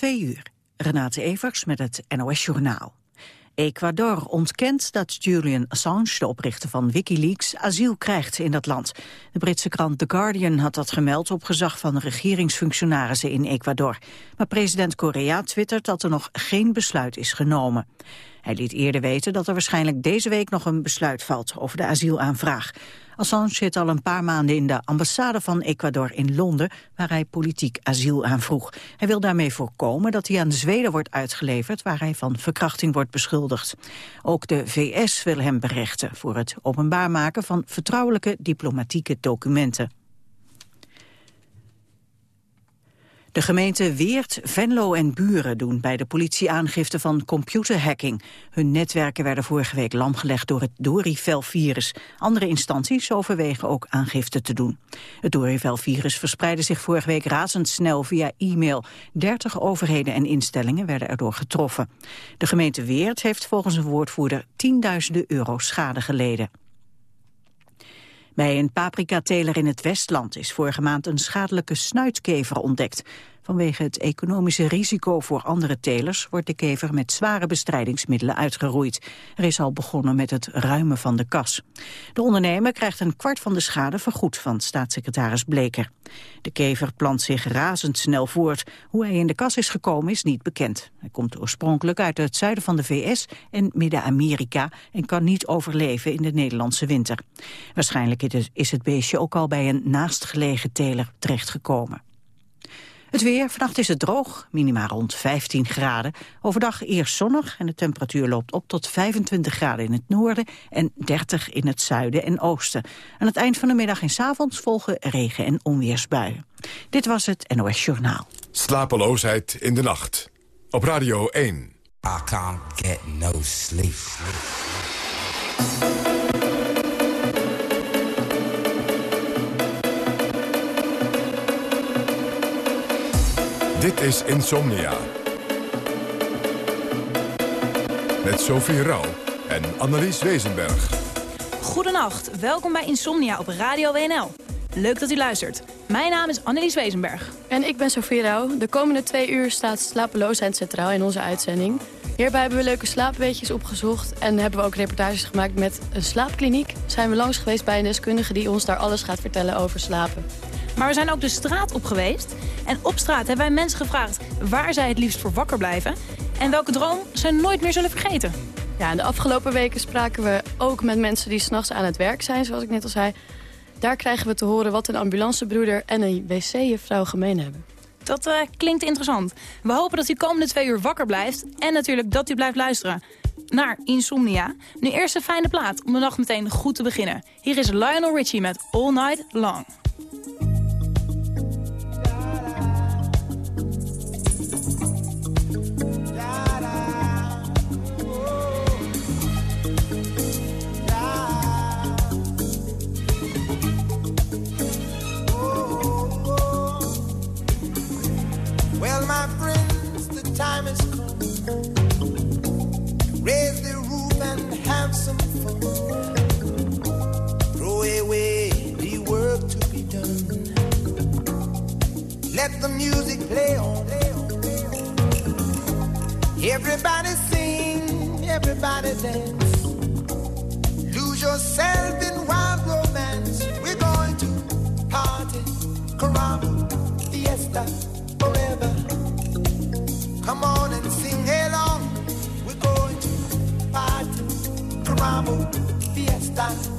Twee uur. Renate Evers met het NOS Journaal. Ecuador ontkent dat Julian Assange, de oprichter van Wikileaks, asiel krijgt in dat land. De Britse krant The Guardian had dat gemeld op gezag van regeringsfunctionarissen in Ecuador. Maar president Correa twittert dat er nog geen besluit is genomen. Hij liet eerder weten dat er waarschijnlijk deze week nog een besluit valt over de asielaanvraag. Assange zit al een paar maanden in de ambassade van Ecuador in Londen, waar hij politiek asiel aanvroeg. Hij wil daarmee voorkomen dat hij aan Zweden wordt uitgeleverd, waar hij van verkrachting wordt beschuldigd. Ook de VS wil hem berechten voor het openbaar maken van vertrouwelijke diplomatieke documenten. De gemeenten Weert, Venlo en Buren doen bij de politie aangifte van computerhacking. Hun netwerken werden vorige week lamgelegd door het Dorivel-virus. Andere instanties overwegen ook aangifte te doen. Het Dorivel-virus verspreidde zich vorige week razendsnel via e-mail. Dertig overheden en instellingen werden erdoor getroffen. De gemeente Weert heeft volgens een woordvoerder tienduizenden euro schade geleden. Bij een paprikateler in het Westland is vorige maand een schadelijke snuitkever ontdekt. Vanwege het economische risico voor andere telers wordt de kever met zware bestrijdingsmiddelen uitgeroeid. Er is al begonnen met het ruimen van de kas. De ondernemer krijgt een kwart van de schade vergoed van staatssecretaris Bleker. De kever plant zich razendsnel voort. Hoe hij in de kas is gekomen is niet bekend. Hij komt oorspronkelijk uit het zuiden van de VS en Midden-Amerika en kan niet overleven in de Nederlandse winter. Waarschijnlijk is het beestje ook al bij een naastgelegen teler terechtgekomen. Het weer, vannacht is het droog, minimaal rond 15 graden. Overdag eerst zonnig en de temperatuur loopt op tot 25 graden in het noorden... en 30 in het zuiden en oosten. Aan het eind van de middag en s avonds volgen regen- en onweersbuien. Dit was het NOS Journaal. Slapeloosheid in de nacht. Op Radio 1. I can't get no sleep. Dit is Insomnia. Met Sophie Rauw en Annelies Wezenberg. Goedenacht, welkom bij Insomnia op Radio WNL. Leuk dat u luistert. Mijn naam is Annelies Wezenberg. En ik ben Sophie Rauw. De komende twee uur staat slapeloosheid centraal in onze uitzending. Hierbij hebben we leuke slaapweetjes opgezocht... en hebben we ook reportages gemaakt met een slaapkliniek. Zijn we langs geweest bij een deskundige die ons daar alles gaat vertellen over slapen. Maar we zijn ook de straat op geweest. En op straat hebben wij mensen gevraagd waar zij het liefst voor wakker blijven. En welke droom ze nooit meer zullen vergeten. Ja, de afgelopen weken spraken we ook met mensen die s'nachts aan het werk zijn, zoals ik net al zei. Daar krijgen we te horen wat een ambulancebroeder en een wc-juffrouw gemeen hebben. Dat uh, klinkt interessant. We hopen dat u komende twee uur wakker blijft. En natuurlijk dat u blijft luisteren naar Insomnia. Nu eerst een fijne plaat om de nacht meteen goed te beginnen. Hier is Lionel Richie met All Night Long. my friends, the time has come raise the roof and have some fun. Throw away the work to be done. Let the music play on. Everybody sing, everybody dance. Lose yourself in fiestas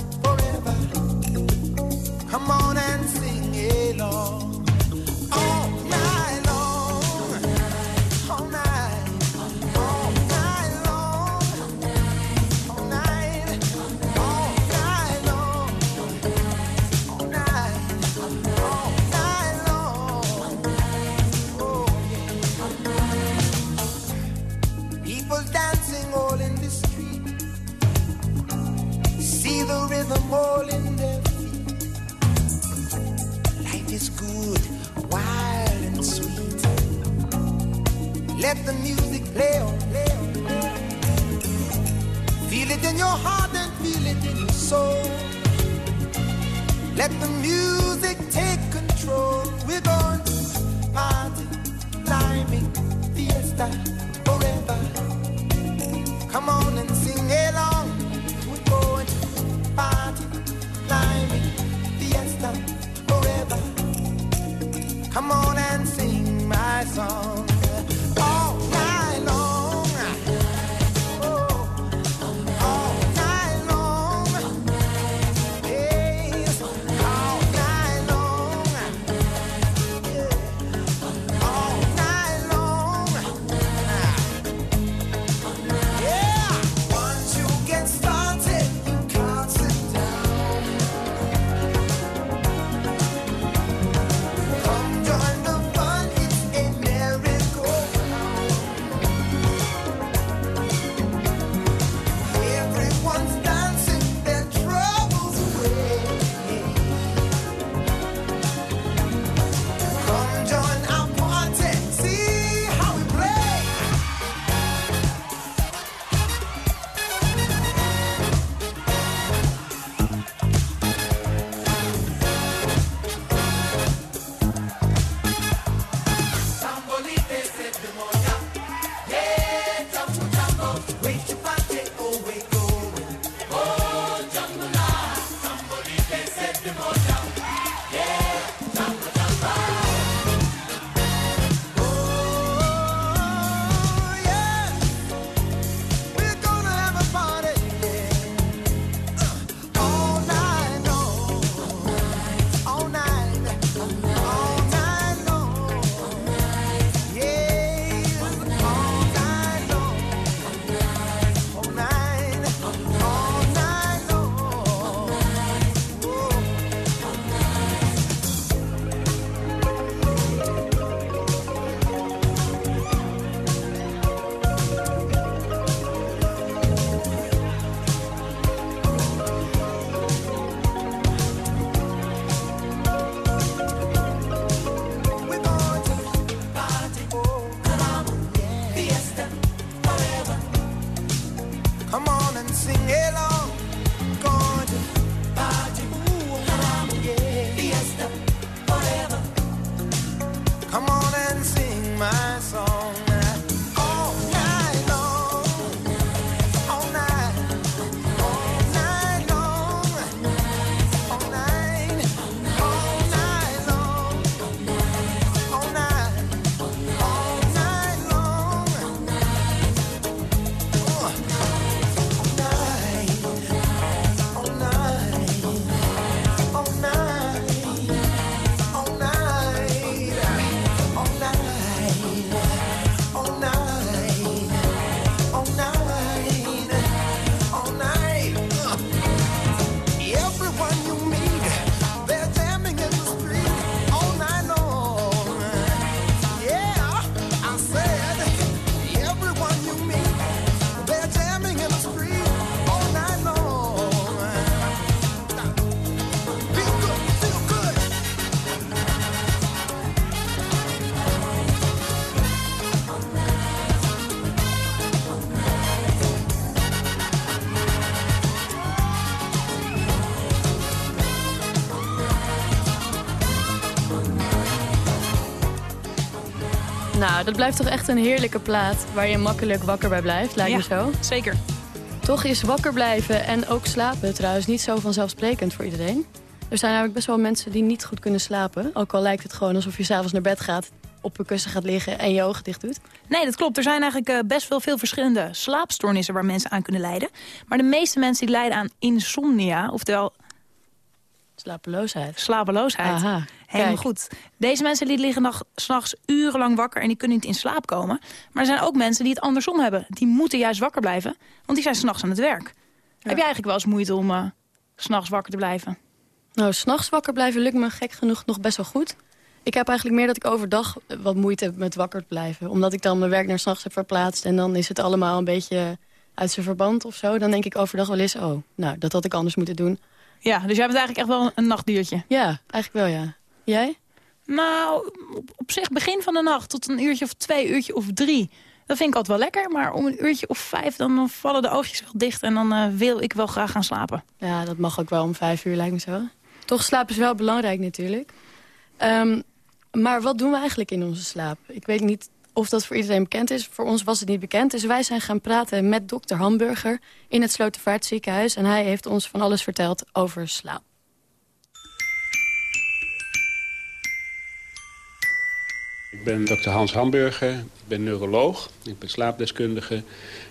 Nou, dat blijft toch echt een heerlijke plaat waar je makkelijk wakker bij blijft, lijkt me zo. zeker. Toch is wakker blijven en ook slapen trouwens niet zo vanzelfsprekend voor iedereen. Er zijn namelijk best wel mensen die niet goed kunnen slapen. Ook al lijkt het gewoon alsof je s'avonds naar bed gaat, op een kussen gaat liggen en je ogen dicht doet. Nee, dat klopt. Er zijn eigenlijk eh, best wel veel verschillende slaapstoornissen waar mensen aan kunnen lijden. Maar de meeste mensen die lijden aan insomnia, oftewel Slapeloosheid. slapeloosheid. Aha, Helemaal kijk. goed. Deze mensen die liggen nog s'nachts urenlang wakker en die kunnen niet in slaap komen. Maar er zijn ook mensen die het andersom hebben. Die moeten juist wakker blijven, want die zijn s'nachts aan het werk. Heb jij eigenlijk wel eens moeite om s s'nachts wakker te blijven? Nou, s'nachts wakker blijven lukt me gek genoeg nog best wel goed. Ik heb eigenlijk meer dat ik overdag wat moeite heb met wakker te blijven. Omdat ik dan mijn werk naar s'nachts heb verplaatst... en dan is het allemaal een beetje uit zijn verband of zo. Dan denk ik overdag wel eens, oh, nou, dat had ik anders moeten doen. Ja, dus jij bent eigenlijk echt wel een nachtdiertje. Ja, eigenlijk wel, ja. Jij? Nou, op, op zich begin van de nacht tot een uurtje of twee, uurtje of drie. Dat vind ik altijd wel lekker, maar om een uurtje of vijf... dan, dan vallen de oogjes wel dicht en dan eh, wil ik wel graag gaan slapen. Ja, dat mag ook wel om vijf uur, lijkt me zo. Toch, slaap is wel belangrijk natuurlijk. Ehm, maar wat doen we eigenlijk in onze slaap? Ik weet niet of dat voor iedereen bekend is. Voor ons was het niet bekend. Dus wij zijn gaan praten met dokter Hamburger in het Slotervaartziekenhuis. En hij heeft ons van alles verteld over slaap. Ik ben dokter Hans Hamburger, ik ben neuroloog, ik ben slaapdeskundige...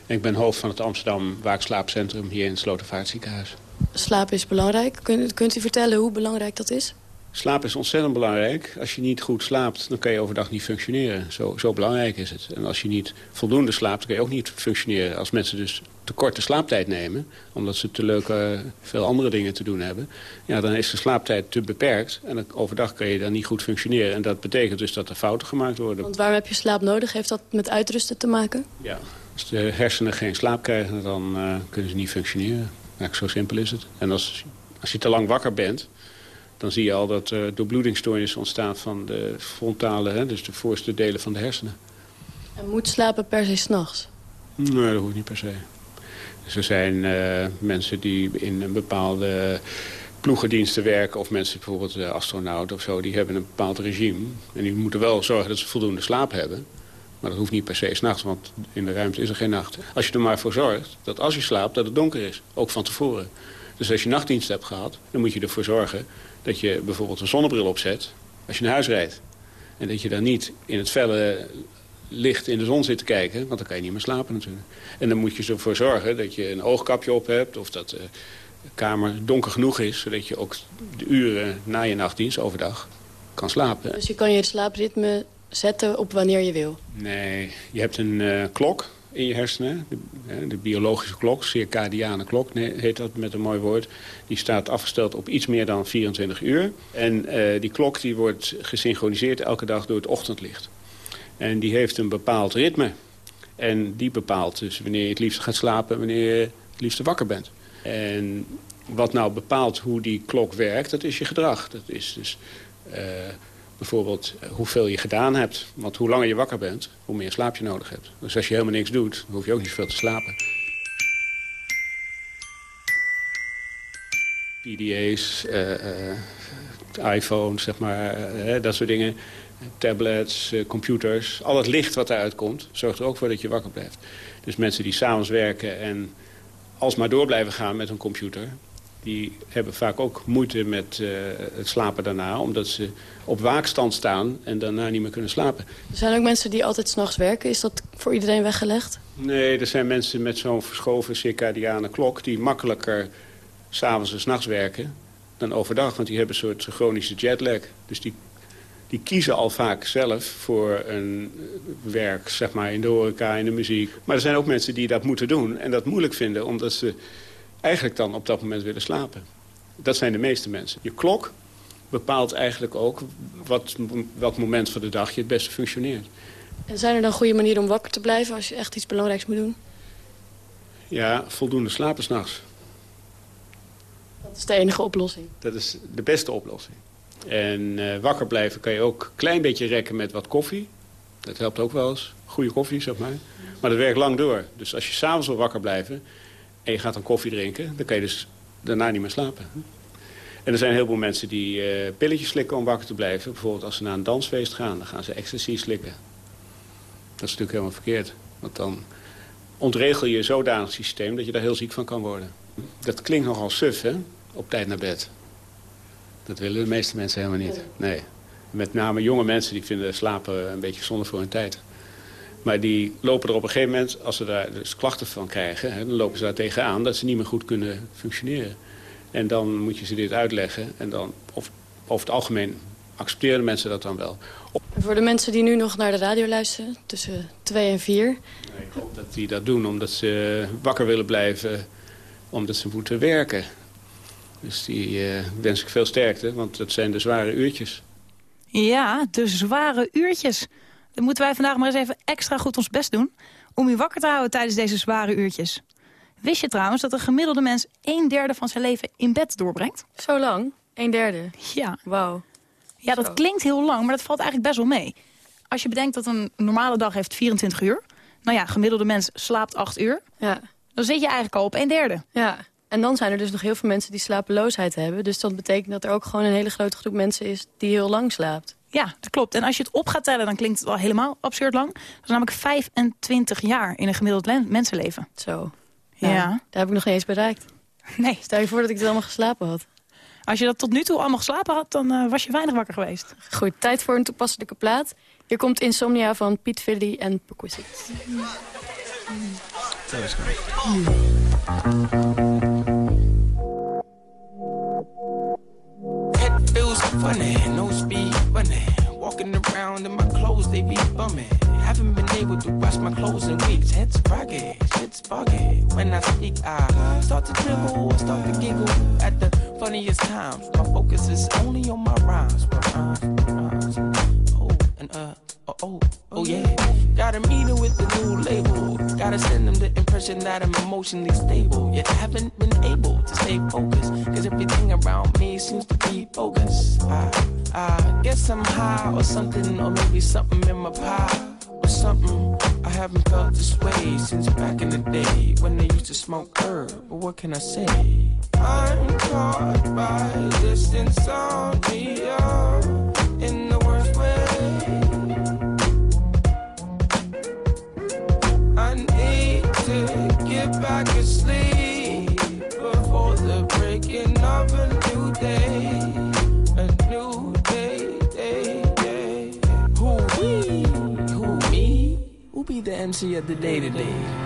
en ik ben hoofd van het Amsterdam Waakslaapcentrum hier in het Slotervaartziekenhuis. Slaap is belangrijk. Kunt, kunt u vertellen hoe belangrijk dat is? Slaap is ontzettend belangrijk. Als je niet goed slaapt, dan kan je overdag niet functioneren. Zo, zo belangrijk is het. En als je niet voldoende slaapt, dan kan je ook niet functioneren. Als mensen dus te korte slaaptijd nemen... omdat ze te leuke veel andere dingen te doen hebben... Ja, dan is de slaaptijd te beperkt. En overdag kan je dan niet goed functioneren. En dat betekent dus dat er fouten gemaakt worden. Want waarom heb je slaap nodig? Heeft dat met uitrusten te maken? Ja, als de hersenen geen slaap krijgen, dan eh, kunnen ze niet functioneren. Ja, zo simpel is het. En als, als je te lang wakker bent dan zie je al dat er doorbloedingsstoornissen ontstaan van de frontale, hè, dus de voorste delen van de hersenen. En moet slapen per se s'nachts? Nee, dat hoeft niet per se. Er zijn eh, mensen die in een bepaalde ploegendiensten werken... of mensen bijvoorbeeld uh, astronauten of zo, die hebben een bepaald regime. En die moeten wel zorgen dat ze voldoende slaap hebben. Maar dat hoeft niet per se s'nachts, want in de ruimte is er geen nacht. Als je er maar voor zorgt dat als je slaapt, dat het donker is. Ook van tevoren. Dus als je nachtdienst hebt gehad, dan moet je ervoor zorgen dat je bijvoorbeeld een zonnebril opzet als je naar huis rijdt. En dat je dan niet in het felle licht in de zon zit te kijken, want dan kan je niet meer slapen natuurlijk. En dan moet je ervoor zorgen dat je een oogkapje op hebt of dat de kamer donker genoeg is, zodat je ook de uren na je nachtdienst overdag kan slapen. Dus je kan je slaapritme zetten op wanneer je wil? Nee, je hebt een uh, klok in je hersenen. De, de, biologische klok, circadiane klok heet dat met een mooi woord. Die staat afgesteld op iets meer dan 24 uur. En uh, die klok die wordt gesynchroniseerd elke dag door het ochtendlicht. En die heeft een bepaald ritme. En die bepaalt dus wanneer je het liefst gaat slapen... wanneer je het liefst wakker bent. En wat nou bepaalt hoe die klok werkt, dat is je gedrag. Dat is dus... Uh, bijvoorbeeld hoeveel je gedaan hebt. Want hoe langer je wakker bent, hoe meer slaap je nodig hebt. Dus als je helemaal niks doet, hoef je ook niet zoveel te slapen. PDA's, uh, uh, iPhones, zeg maar, dat soort dingen. Tablets, computers. Al het licht wat eruit komt, zorgt er ook voor dat je wakker blijft. Dus mensen die s'avonds werken en alsmaar door blijven gaan met een computer die hebben vaak ook moeite met uh, het slapen daarna... omdat ze op waakstand staan en daarna niet meer kunnen slapen. Er zijn ook mensen die altijd s'nachts werken. Is dat voor iedereen weggelegd? Nee, er zijn mensen met zo'n verschoven circadiane klok... die makkelijker s'avonds en s'nachts werken dan overdag. Want die hebben een soort chronische jetlag. Dus die, die kiezen al vaak zelf voor een werk, zeg maar, in de horeca, in de muziek. Maar er zijn ook mensen die dat moeten doen en dat moeilijk vinden... omdat ze eigenlijk dan op dat moment willen slapen. Dat zijn de meeste mensen. Je klok bepaalt eigenlijk ook wat, welk moment van de dag je het beste functioneert. En zijn er dan goede manieren om wakker te blijven als je echt iets belangrijks moet doen? Ja, voldoende slapen s'nachts. Dat is de enige oplossing? Dat is de beste oplossing. En uh, wakker blijven kan je ook een klein beetje rekken met wat koffie. Dat helpt ook wel eens. Goede koffie, zeg maar. Maar dat werkt lang door. Dus als je s'avonds wil wakker blijven en je gaat dan koffie drinken... dan kan je dus daarna niet meer slapen. En er zijn heel veel mensen die uh, pilletjes slikken om wakker te blijven. Bijvoorbeeld als ze naar een dansfeest gaan, dan gaan ze ecstasy slikken. Dat is natuurlijk helemaal verkeerd. Want dan ontregel je zodanig systeem dat je daar heel ziek van kan worden. Dat klinkt nogal suf, hè? Op tijd naar bed. Dat willen de meeste mensen helemaal niet. Nee. Met name jonge mensen die vinden slapen een beetje zonde voor hun tijd. Maar die lopen er op een gegeven moment, als ze daar dus klachten van krijgen... Hè, dan lopen ze daar tegenaan dat ze niet meer goed kunnen functioneren. En dan moet je ze dit uitleggen. En dan, of, over het algemeen accepteren mensen dat dan wel. En voor de mensen die nu nog naar de radio luisteren, tussen 2 en 4... Nee, ik hoop dat die dat doen omdat ze wakker willen blijven, omdat ze moeten werken. Dus die uh, wens ik veel sterkte, want dat zijn de zware uurtjes. Ja, de zware uurtjes. Dan moeten wij vandaag maar eens even extra goed ons best doen... om u wakker te houden tijdens deze zware uurtjes. Wist je trouwens dat een gemiddelde mens een derde van zijn leven in bed doorbrengt? Zo lang? Een derde? Ja. Wauw. Ja, dat klinkt heel lang, maar dat valt eigenlijk best wel mee. Als je bedenkt dat een normale dag heeft 24 uur... nou ja, gemiddelde mens slaapt 8 uur... Ja. dan zit je eigenlijk al op een derde. Ja, en dan zijn er dus nog heel veel mensen die slapeloosheid hebben. Dus dat betekent dat er ook gewoon een hele grote groep mensen is die heel lang slaapt. Ja, dat klopt. En als je het op gaat tellen, dan klinkt het wel helemaal absurd lang. Dat is namelijk 25 jaar in een gemiddeld mensenleven. Zo. Ja. Nou, Daar heb ik nog niet eens bereikt. Nee, Stel je voor dat ik het allemaal geslapen had. als je dat tot nu toe allemaal geslapen had, dan eh, was je weinig wakker geweest. Goed, tijd voor een toepasselijke plaat. Hier komt Insomnia van Piet Villy en Perquisite. Funny, no speed running. Walking around in my clothes, they be bumming. Haven't been able to wash my clothes in weeks. Head's rocky, shit's foggy. When I speak, I start to dribble, I start to giggle at the funniest times. My focus is only on my rhymes, my rhymes, my rhymes. And uh, oh, oh, oh yeah. Gotta meet her with the new label. Gotta send them the impression that I'm emotionally stable. Yet haven't been able to stay focused. Cause everything around me seems to be bogus. I, I guess I'm high or something, or maybe something in my pie. Or something I haven't felt this way since back in the day when they used to smoke herb. But what can I say? I'm caught by this insomnia MC of the day today?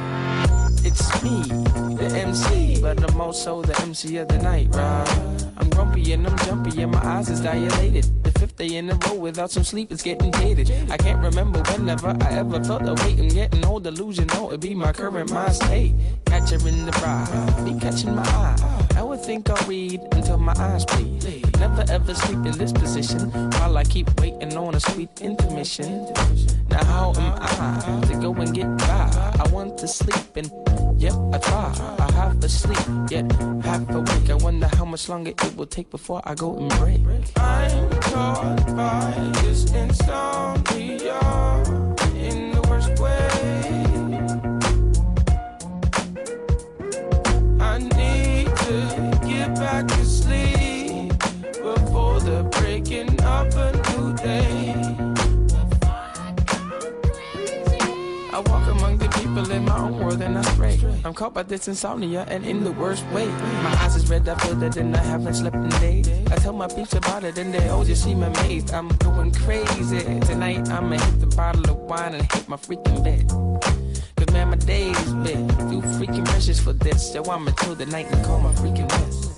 It's me, the MC, but I'm also the MC of the night, right? I'm grumpy and I'm jumpy and my eyes is dilated. The fifth day in a row without some sleep is getting jaded. I can't remember whenever I ever felt the weight. I'm getting old, delusional. It be my current mind state. Catch her in the ride, be catching my eye. I would think I'll read until my eyes bleed. Never ever sleep in this position while I keep waiting on a sweet intermission. Now how am I to go and get by? I want to sleep and yep, I try. I half asleep, yet half awake. I wonder how much longer it will take before I go and break. I'm caught by this insomnia in my own world and I stray. I'm caught by this insomnia and in the worst way. My eyes is red, I feel that and I haven't slept in days. I tell my peeps about it and they all just seem amazed. I'm going crazy. Tonight I'ma hit the bottle of wine and hit my freaking bed. Cause man, my days been too freaking precious for this. So I'ma chill the night and call my freaking rest.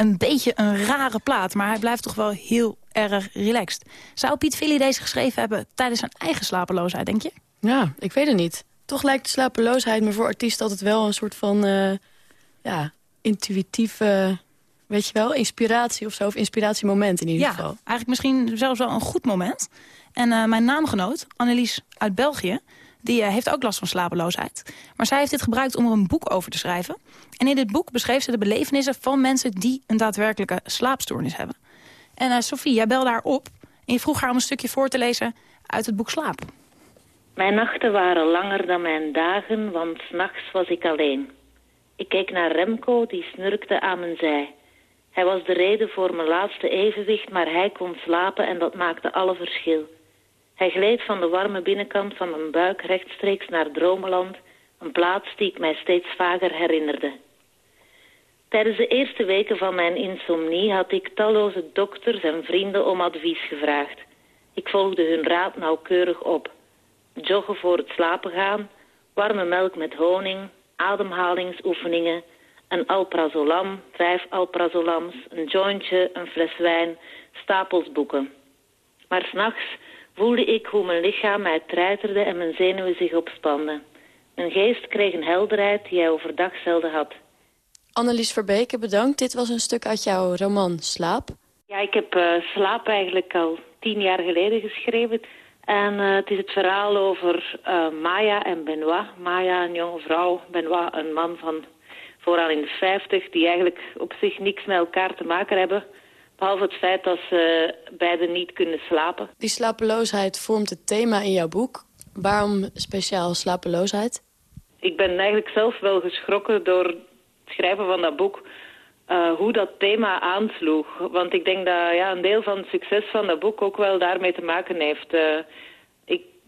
Een beetje een rare plaat, maar hij blijft toch wel heel erg relaxed. Zou Piet Villy deze geschreven hebben tijdens zijn eigen slapeloosheid, denk je? Ja, ik weet het niet. Toch lijkt de slapeloosheid me voor artiesten altijd wel een soort van... eh, ja, intuïtieve, weet je wel, inspiratie of zo. Of inspiratiemoment in ieder Ja, geval. eigenlijk misschien zelfs wel een goed moment. En eh, mijn naamgenoot, Annelies uit België... die eh, heeft ook last van slapeloosheid. Maar zij heeft dit gebruikt om er een boek over te schrijven. En in dit boek beschreef ze de belevenissen van mensen... die een daadwerkelijke slaapstoornis hebben. En eh Sophie, jij belde haar op en je vroeg haar om een stukje voor te lezen... uit het boek Slaap. Mijn nachten waren langer dan mijn dagen, want s'nachts was ik alleen. Ik keek naar Remco, die snurkte aan mijn zij. Hij was de reden voor mijn laatste evenwicht, maar hij kon slapen en dat maakte alle verschil. Hij gleed van de warme binnenkant van mijn buik rechtstreeks naar Dromeland, een plaats die ik mij steeds vaker herinnerde. Tijdens de eerste weken van mijn insomnie had ik talloze dokters en vrienden om advies gevraagd. Ik volgde hun raad nauwkeurig op. Joggen voor het slapen gaan, warme melk met honing, ademhalingsoefeningen, een alprazolam, vijf alprazolams, een jointje, een fles wijn, stapels boeken. Maar s'nachts voelde ik hoe mijn lichaam mij treiterde en mijn zenuwen zich opspanden. Mijn geest kreeg een helderheid die hij overdag zelden had. Annelies Verbeke, bedankt. Dit was een stuk uit jouw roman Slaap. Ja, ik heb eh, Slaap eigenlijk al tien jaar geleden geschreven. En eh, het is het verhaal over eh, Maya en Benoit. Maya, een jonge vrouw, Benoit, een man van vooral in de vijftig... die eigenlijk op zich niks met elkaar te maken hebben... behalve het feit dat ze beiden niet kunnen slapen. Die slapeloosheid vormt het thema in jouw boek. Waarom speciaal slapeloosheid? Ik ben eigenlijk zelf wel geschrokken door het schrijven van dat boek... eh, hoe dat thema aansloeg. Want ik denk dat ja, een deel van het succes van dat boek ook wel daarmee te maken heeft. Eh,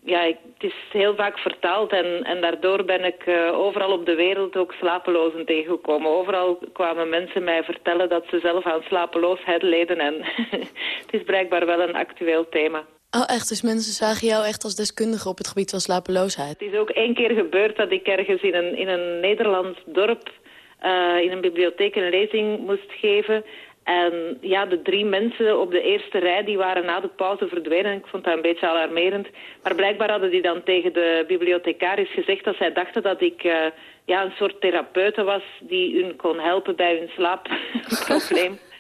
ja, ik, het is heel vaak vertaald en, en daardoor ben ik eh, overal op de wereld ook slapelozen tegengekomen. Overal kwamen mensen mij vertellen dat ze zelf aan slapeloosheid leden en het is blijkbaar wel een actueel thema. Oh, echt? Dus mensen zagen jou echt als deskundige op het gebied van slapeloosheid? Het is ook één keer gebeurd dat ik ergens in een, in een Nederlands dorp eh, in een bibliotheek een lezing moest geven. En ja, de drie mensen op de eerste rij die waren na de pauze verdwenen. Ik vond dat een beetje alarmerend. Maar blijkbaar hadden die dan tegen de bibliothecaris gezegd dat zij dachten dat ik eh, ja, een soort therapeute was die hun kon helpen bij hun slaapprobleem.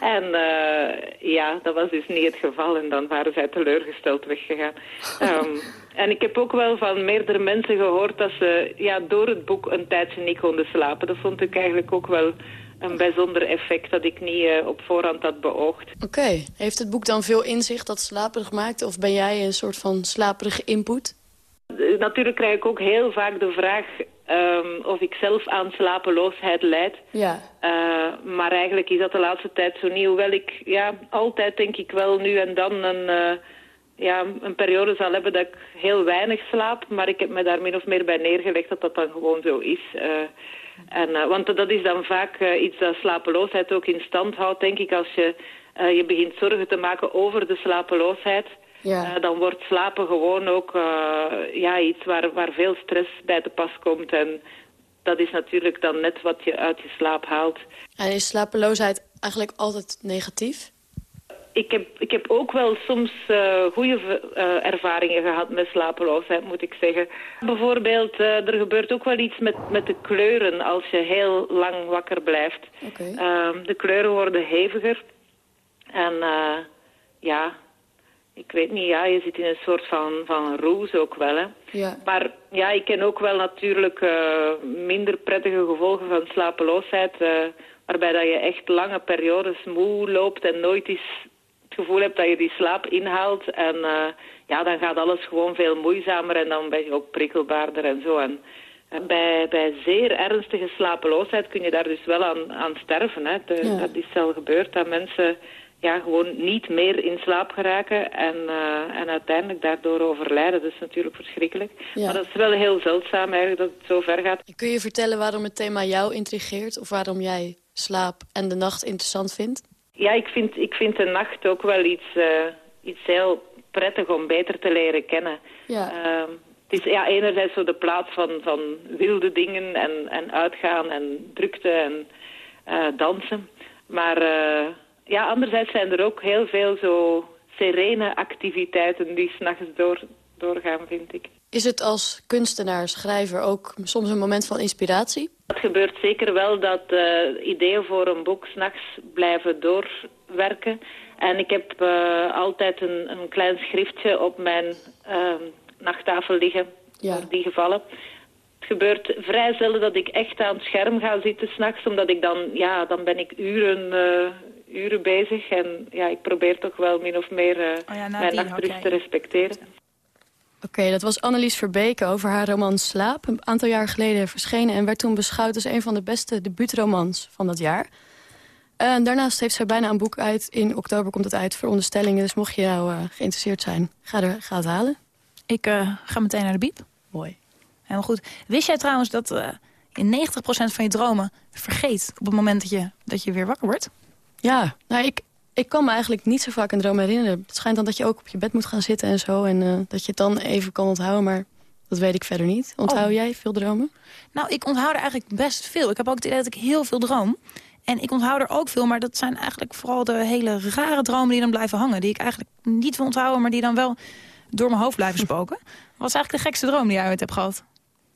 En eh, ja, dat was dus niet het geval. En dan waren zij teleurgesteld weggegaan. Ehm, en ik heb ook wel van meerdere mensen gehoord dat ze ja, door het boek een tijdje niet konden slapen. Dat vond ik eigenlijk ook wel een bijzonder effect dat ik niet eh, op voorhand had beoogd. Oké. Heeft het boek dan veel inzicht dat slaperig maakt? Of ben jij een soort van slaperige input? Eh, Natuurlijk krijg ik ook heel vaak de vraag ehm, of ik zelf aan slapeloosheid leid. Ja. Eh, maar eigenlijk is dat de laatste tijd zo niet. Hoewel ik ja, altijd denk ik wel nu en dan een, ja, een periode zal hebben dat ik heel weinig slaap. Maar ik heb me daar min of meer bij neergelegd dat dat dan gewoon zo is. En, eh, want dat is dan vaak eh, iets dat slapeloosheid ook in stand houdt, denk ik. Als je eh, je begint zorgen te maken over de slapeloosheid... Ja. Eh, dan wordt slapen gewoon ook eh, ja, iets waar, waar veel stress bij te pas komt. En dat is natuurlijk dan net wat je uit je slaap haalt. En is slapeloosheid eigenlijk altijd negatief? Ik heb, ik heb ook wel soms eh goede ervaringen gehad met slapeloosheid, moet ik zeggen. Bijvoorbeeld, eh, er gebeurt ook wel iets met, met de kleuren als je heel lang wakker blijft. Ehm, de kleuren worden heviger. En ja, ik weet niet, ja, je zit in een soort van, van roes ook wel, hè. Ja. Maar ja, ik ken ook wel natuurlijk minder prettige gevolgen van slapeloosheid. waarbij dat je echt lange periodes moe loopt en nooit eens het gevoel hebt dat je die slaap inhaalt. En eh, ja, dan gaat alles gewoon veel moeizamer en dan ben je ook prikkelbaarder en zo. En eh, bij, bij zeer ernstige slapeloosheid kun je daar dus wel aan, aan sterven. Hè. De- Ja. Dat is al gebeurd, dat mensen ja, gewoon niet meer in slaap geraken en, eh, en uiteindelijk daardoor overlijden. Dat is natuurlijk verschrikkelijk. Ja. Maar dat is wel heel zeldzaam eigenlijk dat het zo ver gaat. Kun je vertellen waarom het thema jou intrigeert? Of waarom jij slaap en de nacht interessant vindt? Ja, ik vind, ik vind de nacht ook wel iets, eh, iets heel prettig om beter te leren kennen. Ja. Ehm, het is ja, enerzijds zo de plaats van, van wilde dingen en, en uitgaan en drukte en eh, dansen. Maar eh, ja, anderzijds zijn er ook heel veel zo serene activiteiten die s'nachts door, doorgaan, vind ik. Is het als kunstenaar, schrijver ook soms een moment van inspiratie? Het gebeurt zeker wel dat eh, ideeën voor een boek s'nachts blijven doorwerken. En ik heb eh, altijd een, een klein schriftje op mijn eh, nachttafel liggen Ja. voor die gevallen. Het gebeurt vrij zelden dat ik echt aan het scherm ga zitten s'nachts, omdat ik dan, ja, dan ben ik uren, eh, uren bezig. En ja, ik probeer toch wel min of meer eh, Oh ja, mijn nachtrust te respecteren. Oké, dat was Annelies Verbeke over haar roman Slaap. Een aantal jaar geleden verschenen en werd toen beschouwd als een van de beste debuutromans van dat jaar. En daarnaast heeft zij bijna een boek uit. In oktober komt het uit voor onderstellingen. Dus mocht je nou eh, geïnteresseerd zijn, ga, er, ga het halen. Ik eh, ga meteen naar de biep. Mooi. Helemaal goed. Wist jij trouwens dat eh je 90% van je dromen vergeet... op het moment dat je, dat je weer wakker wordt? Ja, nou, ik, ik kan me eigenlijk niet zo vaak een droom herinneren. Het schijnt dan dat je ook op je bed moet gaan zitten en zo. En eh, dat je het dan even kan onthouden, maar dat weet ik verder niet. Onthoud Oh. jij veel dromen? Nou, ik onthoud er eigenlijk best veel. Ik heb ook het idee dat ik heel veel droom. En ik onthoud er ook veel, maar dat zijn eigenlijk vooral de hele rare dromen die dan blijven hangen. Die ik eigenlijk niet wil onthouden, maar die dan wel door mijn hoofd blijven spoken. Wat is eigenlijk de gekste droom die jij ooit hebt gehad?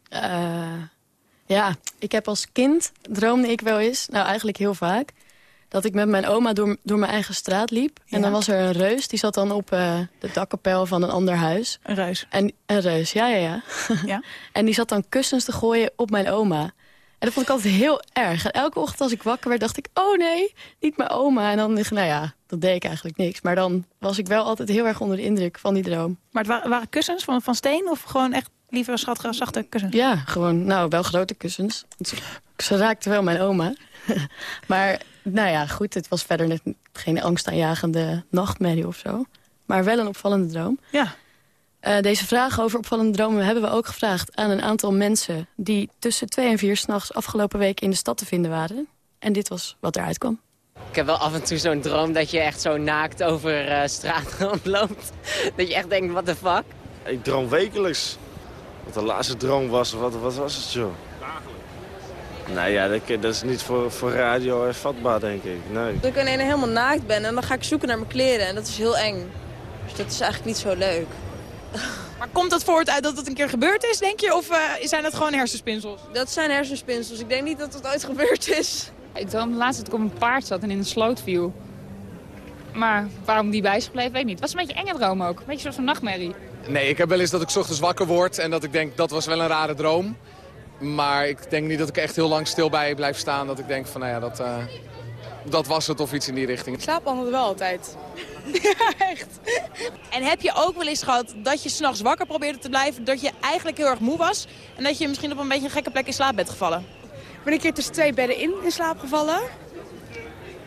Eh, ja, ik heb als kind, droomde ik wel eens, nou eigenlijk heel vaak... dat ik met mijn oma door, door mijn eigen straat liep. En dan was er een reus, die zat dan op eh, de dakkapel van een ander huis. Een reus. En een reus, ja, ja, ja. Ja. en die zat dan kussens te gooien op mijn oma. En dat vond ik altijd heel erg. En elke ochtend als ik wakker werd, dacht ik, oh nee, niet mijn oma. En dan, nou ja, dat deed ik eigenlijk niks. Maar dan was ik wel altijd heel erg onder de indruk van die droom. Maar het wa- waren kussens van, van steen of gewoon echt lieve, schattige, zachte kussens? Ja, gewoon, nou, wel grote kussens. Ze, ze raakte wel mijn oma. maar, nou ja, goed, het was verder net geen angstaanjagende nachtmerrie of zo. Maar wel een opvallende droom. Ja. Eh, deze vraag over opvallende dromen hebben we ook gevraagd aan een aantal mensen... die tussen twee en vier s'nachts afgelopen week in de stad te vinden waren. En dit was wat eruit kwam. Ik heb wel af en toe zo'n droom dat je echt zo naakt over eh straat rondloopt. Dat je echt denkt, what the fuck? Ik droom wekelijks. Wat de laatste droom was, wat, wat was het zo? Nou ja, dat, dat is niet voor, voor radio ervatbaar, denk ik. Nee. Dat ik ineens helemaal naakt ben en dan ga ik zoeken naar mijn kleren. En dat is heel eng. Dus dat is eigenlijk niet zo leuk. Maar komt dat voort uit dat het een keer gebeurd is, denk je? Of eh, zijn het gewoon hersenspinsels? Dat zijn hersenspinsels. Ik denk niet dat het ooit gebeurd is. Ik droomde laatst dat ik op een paard zat en in een sloot viel. Maar waarom die bij is gebleven, weet ik niet. Het was een beetje een enge droom ook. Een beetje zoals een nachtmerrie. Nee, ik heb wel eens dat ik 's ochtends wakker word en dat ik denk, dat was wel een rare droom. Maar ik denk niet dat ik echt heel lang stil bij blijf staan. Dat ik denk van, nou ja, dat, eh, dat was het of iets in die richting. Ik slaap altijd wel altijd. En heb je ook wel eens gehad dat je s'nachts wakker probeerde te blijven... dat je eigenlijk heel erg moe was... en dat je misschien op een beetje een gekke plek in slaap bent gevallen? Ik ben een keer tussen twee bedden in, in slaap gevallen.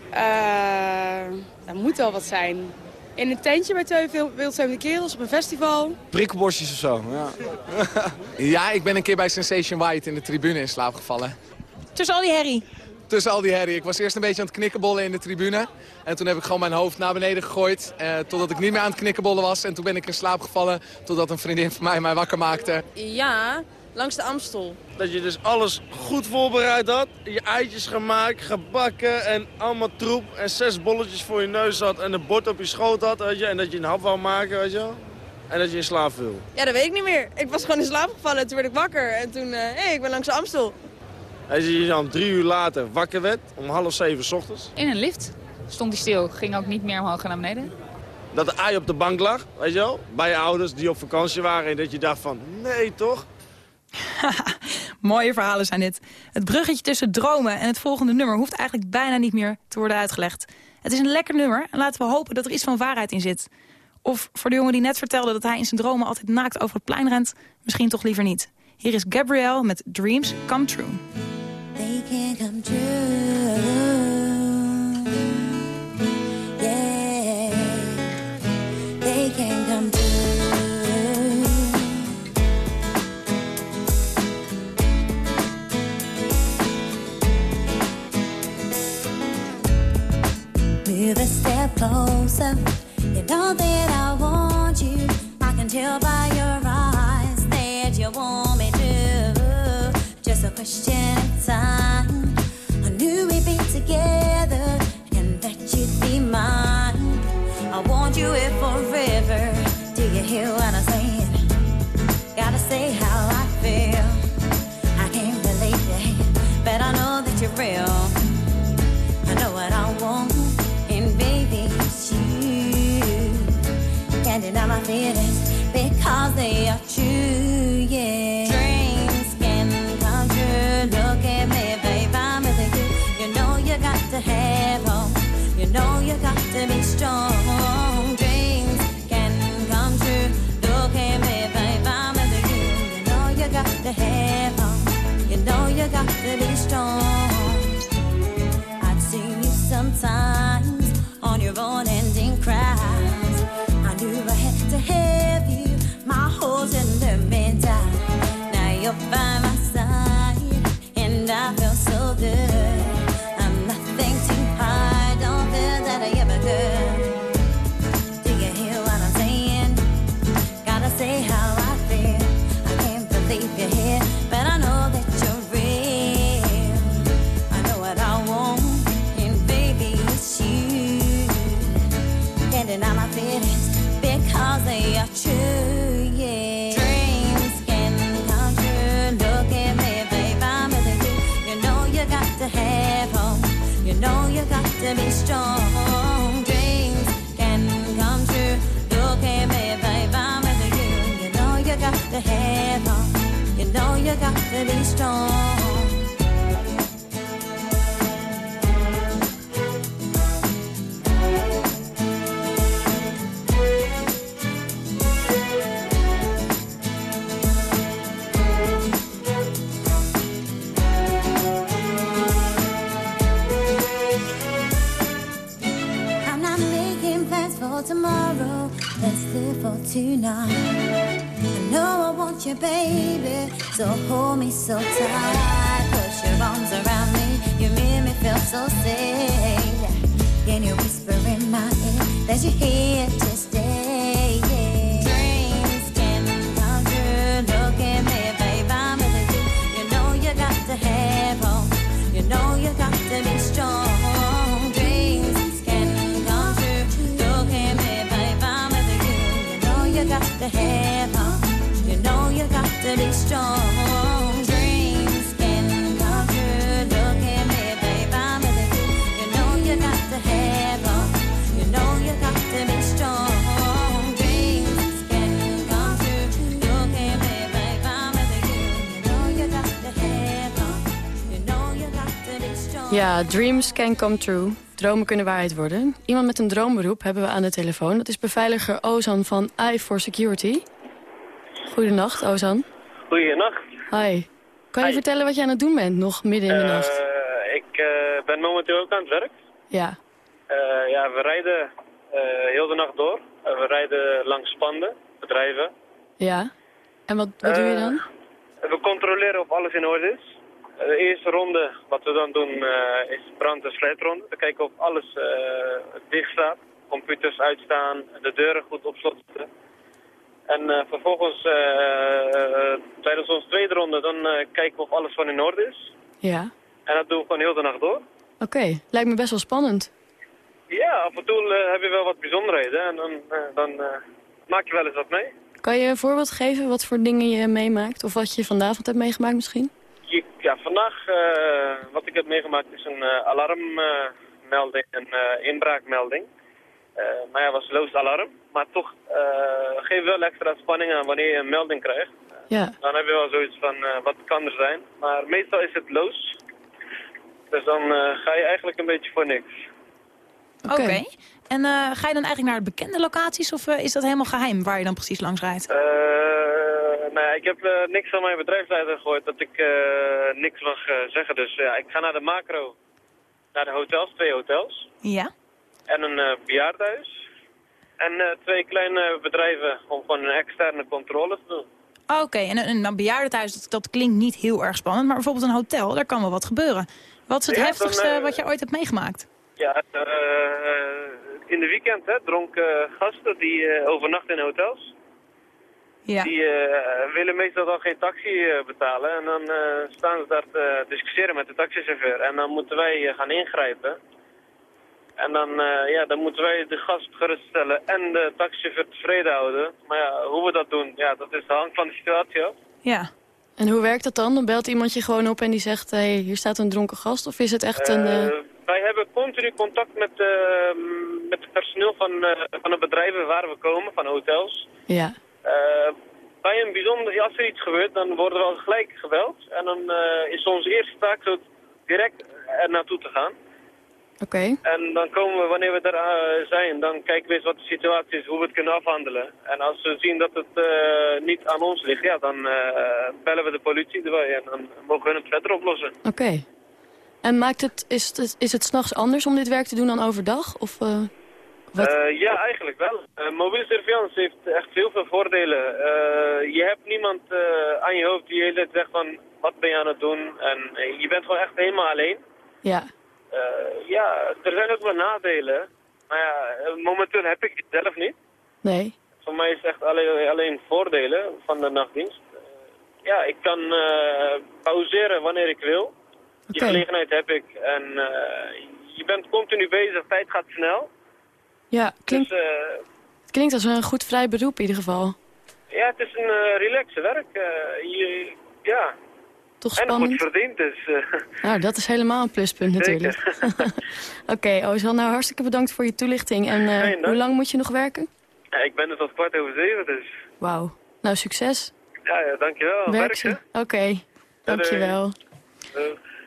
Eh, dat moet wel wat zijn. In een tentje met twee wild- wildvreemde kerels op een festival. Prikkelbosjes of zo, ja. Ja, ik ben een keer bij Sensation White in de tribune in slaap gevallen. Tussen al die herrie. Tussen al die herrie. Ik was eerst een beetje aan het knikkenbollen in de tribune. En toen heb ik gewoon mijn hoofd naar beneden gegooid. Eh, totdat ik niet meer aan het knikkenbollen was. En toen ben ik in slaap gevallen. Totdat een vriendin van mij mij wakker maakte. Ja, langs de Amstel. Dat je dus alles goed voorbereid had. Je eitjes gemaakt, gebakken en allemaal troep. En zes bolletjes voor je neus had en een bord op je schoot had. Weet je, en dat je een hap wou maken, weet je wel. En dat je in slaap viel. Ja, dat weet ik niet meer. Ik was gewoon in slaap gevallen en toen werd ik wakker. En toen, hé, hey, ik ben langs de Amstel. Als je dan drie uur later wakker werd, om half zeven 's ochtends. In een lift stond hij stil. Ging ook niet meer omhoog en naar beneden. Dat de ei op de bank lag, weet je wel. Bij je ouders die op vakantie waren. En dat je dacht van, nee toch? Mooie verhalen zijn dit. Het bruggetje tussen dromen en het volgende nummer... hoeft eigenlijk bijna niet meer te worden uitgelegd. Het is een lekker nummer en laten we hopen dat er iets van waarheid in zit. Of voor de jongen die net vertelde dat hij in zijn dromen altijd naakt over het plein rent... misschien toch liever niet. Hier is Gabrielle met Dreams Come True. They can come true. Move a step closer. You know that I want you. I can tell by your eyes that you want me to. Just a question of time. I knew we'd be together and that you'd be mine. I want you here forever. Do you hear what I'm saying? Gotta say how I feel. I can't believe it, but I know that you're real. My feelings because they are true, yeah. Dreams can come true. Look at me, babe, I'm with you. You know you got to have hope. You know you got to be strong. Dreams can come true. Look at me, babe, I'm with you. You know you got to have hope. You know you got to be strong. I'd see you sometimes on your own ending to have you, my holes in the middle. Now you're by my side, and I feel so good. To have on. You know you got to be strong. Tomorrow. Let's live for tonight. Want you, baby. So hold me so tight. Put your arms around me. You make me feel so safe. Can you whisper in my ear that you're here Dreams know. Ja, dreams can come true. Dromen kunnen waarheid worden. Iemand met een droomberoep hebben we aan de telefoon. Dat is beveiliger Ozan van i4 Security. Goedenacht, Ozan. Goeienacht. Hi. Kan je vertellen wat je aan het doen bent, nog midden in de nacht? Eh, ik eh, ben momenteel ook aan het werk. Ja. Eh, ja, we rijden heel de nacht door. We rijden langs panden, bedrijven. Ja. En wat, wat doe je dan? We controleren of alles in orde is. De eerste ronde, wat we dan doen, is brand- en. We kijken of alles dicht staat. Computers uitstaan, de deuren goed op slot zitten. En eh, vervolgens, eh, tijdens onze tweede ronde, dan eh, kijken we of alles van in orde is. Ja. En dat doen we gewoon heel de nacht door. Oké, lijkt me best wel spannend. Ja, af en toe eh, heb je wel wat bijzonderheden en dan, eh, dan eh, maak je wel eens wat mee. Kan je een voorbeeld geven wat voor dingen je meemaakt? Of wat je vanavond hebt meegemaakt misschien? Ja, vandaag, eh, wat ik heb meegemaakt is een eh, alarmmelding, een eh, inbraakmelding. Eh, maar ja, was loos alarm. Maar toch eh geef wel extra spanning aan wanneer je een melding krijgt. Ja. Dan heb je wel zoiets van, eh, wat kan er zijn? Maar meestal is het loos. Dus dan eh, ga je eigenlijk een beetje voor niks. Oké. En eh, ga je dan eigenlijk naar de bekende locaties of is dat helemaal geheim waar je dan precies langs rijdt? Eh, nou ja, ik heb eh, niks van mijn bedrijfsleider gehoord dat ik eh, niks mag eh, zeggen. Dus ja, ik ga naar de macro, naar de hotels, twee hotels. Ja. En een eh bejaardenhuis. En eh, twee kleine bedrijven om gewoon een externe controle te doen. Oké, en een, een bejaardentehuis, dat, dat klinkt niet heel erg spannend. Maar bijvoorbeeld een hotel, daar kan wel wat gebeuren. Wat is het Ja, heftigste eh, wat je ooit hebt meegemaakt? Ja, in de weekend hè, dronken gasten die overnachten in hotels. Ja. Die willen meestal dan geen taxi betalen. En dan staan ze daar te discussiëren met de taxichauffeur. En dan moeten wij gaan ingrijpen. En dan, eh, ja, dan moeten wij de gast geruststellen en de taxichauffeur tevreden houden. Maar ja, hoe we dat doen, ja, dat is hangt van de situatie af. Ja. En hoe werkt dat dan? Dan belt iemand je gewoon op en die zegt... hey, hier staat een dronken gast. Of is het echt een... eh, Eh, wij hebben continu contact met, met het personeel van, van de bedrijven waar we komen, van hotels. Ja. Bij een bijzonder, als er iets gebeurt, dan worden we al gelijk gebeld. En dan is onze eerste taak zo direct er naartoe te gaan. Oké. En dan komen we, wanneer we daar eh, zijn, dan kijken we eens wat de situatie is, hoe we het kunnen afhandelen. En als we zien dat het eh, niet aan ons ligt, ja, dan eh, bellen we de politie erbij en dan mogen we het verder oplossen. Oké. En maakt het, is het, is het s'nachts anders om dit werk te doen dan overdag? Of, wat? Ja, eigenlijk wel. Mobiele surveillance heeft echt heel veel voordelen. Je hebt niemand aan je hoofd die je hele tijd zegt van wat ben je aan het doen. En je bent gewoon echt helemaal alleen. Ja. Eh, ja, er zijn ook wel nadelen. Maar ja, eh, momenteel heb ik het zelf niet. Nee. Voor mij is het echt alleen, alleen voordelen van de nachtdienst. Eh, ja, ik kan pauzeren wanneer ik wil. Die Oké. gelegenheid heb ik. En je bent continu bezig, tijd gaat snel. Ja, klinkt, Dus eh, het klinkt als een goed vrij beroep in ieder geval. ja, het is een relaxe werk. Je, ja. Toch En goed spannend? verdiend, dus... eh, Nou, dat is helemaal een pluspunt natuurlijk. Oké, Ozan, nou hartstikke bedankt voor je toelichting. En eh, hoe lang moet je nog werken? ja, ik ben er tot kwart over zeven, dus... Wauw. Nou, succes. Ja, ja dankjewel. Werk ze. Oké, dankjewel.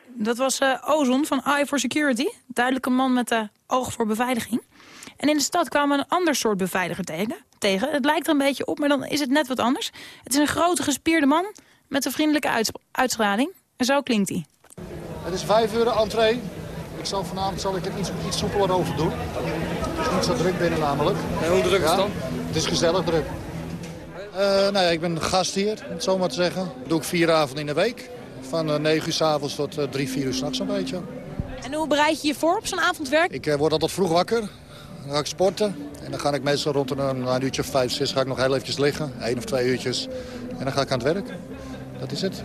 Dat was eh, Ozon van Eye for Security. Duidelijk een man met uh, oog voor beveiliging. En in de stad kwamen we een ander soort beveiliger tegen, tegen. Het lijkt er een beetje op, maar dan is het net wat anders. Het is een grote gespierde man met een vriendelijke uits uitstraling. En zo klinkt hij. Het is 5 euro entree. Ik zal vanavond zal ik het iets, iets soepeler over doen. Het is niet zo druk binnen namelijk. En hoe druk is het dan? Het is gezellig druk. Eh, nou ja, ik ben gast hier, om het zo maar te zeggen. Dat doe ik vier avonden in de week. Van eh, 9 uur s avonds tot eh, 3, 4 uur s'nachts een beetje. En hoe bereid je je voor op zo'n avondwerk? Ik eh, word altijd vroeg wakker. Dan ga ik sporten. En dan ga ik meestal rond een, een uurtje of vijf, zes ga ik nog heel eventjes liggen. Eén of twee uurtjes. En dan ga ik aan het werk. Dat is het.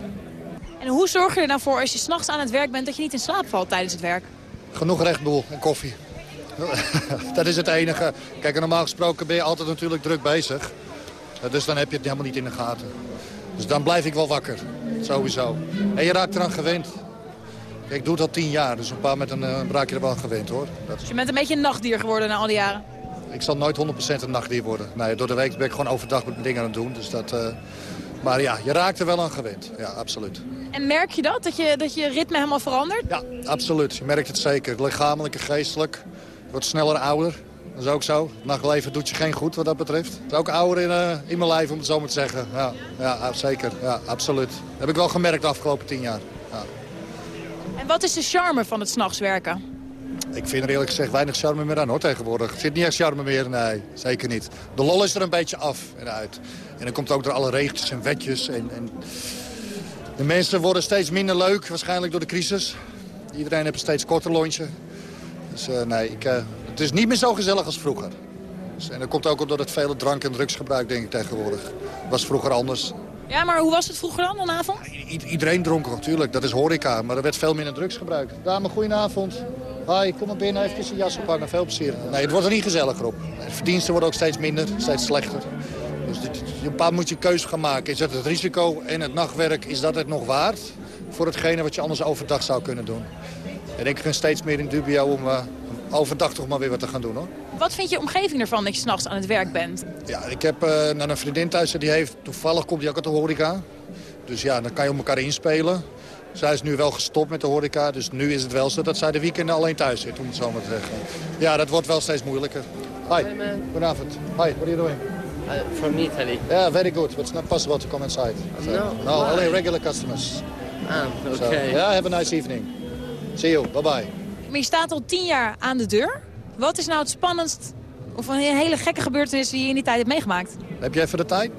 En hoe zorg je er nou voor als je s'nachts aan het werk bent... dat je niet in slaap valt tijdens het werk? Genoeg rechtboel en koffie. dat is het enige. Kijk, normaal gesproken ben je altijd natuurlijk druk bezig. Eh, Dus dan heb je het helemaal niet in de gaten. Dus dan blijf ik wel wakker. Sowieso. En je raakt eraan gewend. Kijk, ik doe het al tien jaar, dus een paar met een uh, raak je er wel aan gewend hoor. Dat Dus je bent een beetje een nachtdier geworden na al die jaren. ik zal nooit 100% een nachtdier worden. Nee, door de week ben ik gewoon overdag met dingen aan het doen. Dus dat, eh, Maar ja, je raakt er wel aan gewend. Ja, absoluut. En merk je dat? Dat je, dat je ritme helemaal verandert? Ja, absoluut. Je merkt het zeker. Lichamelijk en geestelijk. Je wordt sneller ouder. Dat is ook zo. Het nachtleven doet je geen goed wat dat betreft. Het is ook ouder in, eh, in mijn lijf, om het zo maar te zeggen. Ja, ja zeker. Ja, absoluut. Dat heb ik wel gemerkt de afgelopen tien jaar. Ja. En wat is de charme van het s'nachts werken? Ik vind er eerlijk gezegd weinig charme meer aan hoor tegenwoordig. Er zit niet echt charme meer, nee, zeker niet. De lol is er een beetje af en uit. En dan komt ook door alle regeltjes en wetjes. En, en de mensen worden steeds minder leuk, waarschijnlijk door de crisis. Iedereen heeft een steeds korter lontje. Dus eh, nee, ik, eh, het is niet meer zo gezellig als vroeger. Dus, en dat komt ook door het vele drank- en drugsgebruik, denk ik, tegenwoordig. was vroeger anders. Ja, maar hoe was het vroeger dan, een avond? I- iedereen dronk natuurlijk, dat is horeca, maar er werd veel minder drugs gebruikt. Dame, goedenavond. Hoi, kom maar binnen, even je jas ophangen, veel plezier. Nee, het wordt er niet gezelliger op. De verdiensten worden ook steeds minder, steeds slechter. Dus dit- dit- op een bepaald moet je een keuze gaan maken. Is dat het risico en het nachtwerk, is dat het nog waard? Voor hetgene wat je anders overdag zou kunnen doen. En ik ben steeds meer in dubio om eh, overdag toch maar weer wat te gaan doen hoor. Wat vind je omgeving ervan dat je s'nachts aan het werk bent? Ja, ik heb eh, naar een vriendin thuis, die heeft, toevallig komt die ook uit de horeca. Dus ja, dan kan je op elkaar inspelen. Zij is nu wel gestopt met de horeca, dus nu is het wel zo dat zij de weekenden alleen thuis zit, om het zo maar te zeggen. Ja, dat wordt wel steeds moeilijker. Hi, goedenavond. Hi, what are you doing? from Italy. Yeah, very good, but it's not possible to come inside. So, No, no why? only regular customers. Ah, So, okay. yeah, have a nice evening. See you, bye-bye. Maar je staat al tien jaar aan de deur. Wat is nou het spannendst of een hele gekke gebeurtenis die je in die tijd hebt meegemaakt? Heb je even de tijd?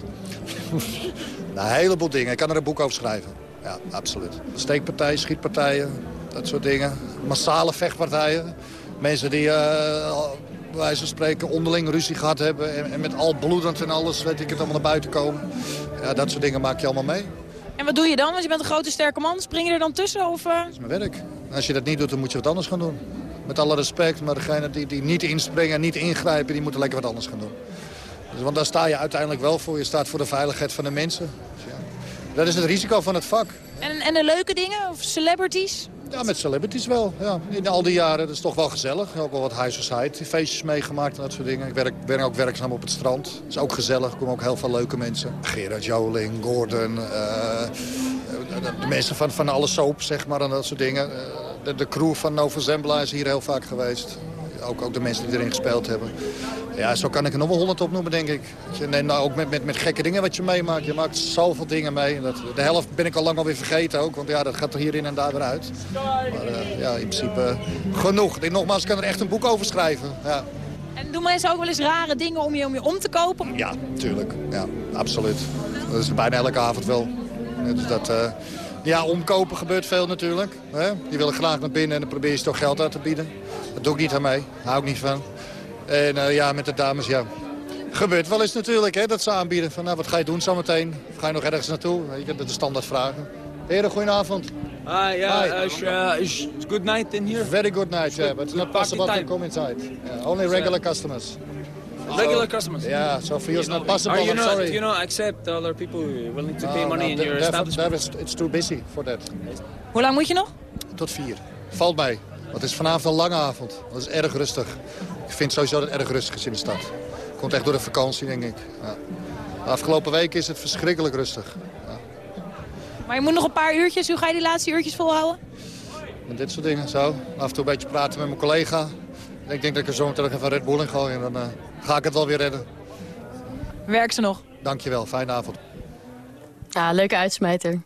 nou, een heleboel dingen. Ik kan er een boek over schrijven. Ja, absoluut. Steekpartijen, schietpartijen, dat soort dingen. Massale vechtpartijen. Mensen die, eh bij wijze van spreken, onderling ruzie gehad hebben... En, en met al bloedend en alles, weet ik het, allemaal naar buiten komen. Ja, dat soort dingen maak je allemaal mee. En wat doe je dan? Want je bent een grote sterke man. Spring je er dan tussen? Of, eh? Dat is mijn werk. Als je dat niet doet, dan moet je wat anders gaan doen. Met alle respect, maar degene die, die niet inspringen en niet ingrijpen... die moeten lekker wat anders gaan doen. Dus, want daar sta je uiteindelijk wel voor. Je staat voor de veiligheid van de mensen. Dus ja, dat is het risico van het vak. En, en de leuke dingen? Of celebrities? Ja, met celebrities wel. Ja. In al die jaren, dat is toch wel gezellig. Ook wel wat high society, feestjes meegemaakt en dat soort dingen. Ik werk, ben ook werkzaam op het strand. Dat is ook gezellig, er komen ook heel veel leuke mensen. Gerard Joling, Gordon, eh, de, de mensen van, van alle soap, zeg maar, en dat soort dingen. Eh, de, de crew van Nova Zembla is hier heel vaak geweest. Ook, ook de mensen die erin gespeeld hebben. Ja, zo kan ik er nog wel honderd opnoemen, denk ik. En nou, ook met, met, met gekke dingen wat je meemaakt. Je maakt zoveel dingen mee. Dat, de helft ben ik al lang alweer vergeten ook. Want ja, dat gaat er hierin en daar weer uit. Maar eh, ja, in principe eh, genoeg. Ik nogmaals, ik kan er echt een boek over schrijven. Ja, En doen mensen ook wel eens rare dingen om je om, je om te kopen? ja tuurlijk. Ja, absoluut. Dat is bijna elke avond wel. Dus dat, eh, ja, omkopen gebeurt veel natuurlijk. Hè? Die willen graag naar binnen en dan probeer je ze toch geld uit te bieden. Dat doe ik niet aan mee. Hou ik niet van. En eh, ja, met de dames, ja. Gebeurt wel eens natuurlijk, hè, dat ze aanbieden. Van, nou, wat ga je doen zometeen? Of ga je nog ergens naartoe? Je kunt de standaard vragen. Heren, goedenavond. Ah, yeah, uh, sh- uh, is good night in here? Very good night, yeah, but it's not possible to come inside. Yeah, only regular customers. Regular customers? Yeah, so for you it's not possible, Are you I'm not, sorry. you know, accept other people willing to No, pay money no, in your establishment? that is- it's too busy for that. Hoe lang moet je nog? Tot vier. Valt mij. Want het is vanavond een lange avond. Dat is erg rustig. Ik vind sowieso dat het erg rustig is in de stad. Komt echt door de vakantie, denk ik. Ja. De afgelopen week is het verschrikkelijk rustig. Maar je moet nog een paar uurtjes. Hoe ga je die laatste uurtjes volhouden? Met dit soort dingen zo. Af en toe een beetje praten met mijn collega. Ik denk dat ik er zo meteen even Red Bull in gooi en dan eh, ga ik het wel weer redden. Werk ze nog. Dankjewel, fijne avond. Ja, leuke uitsmijter.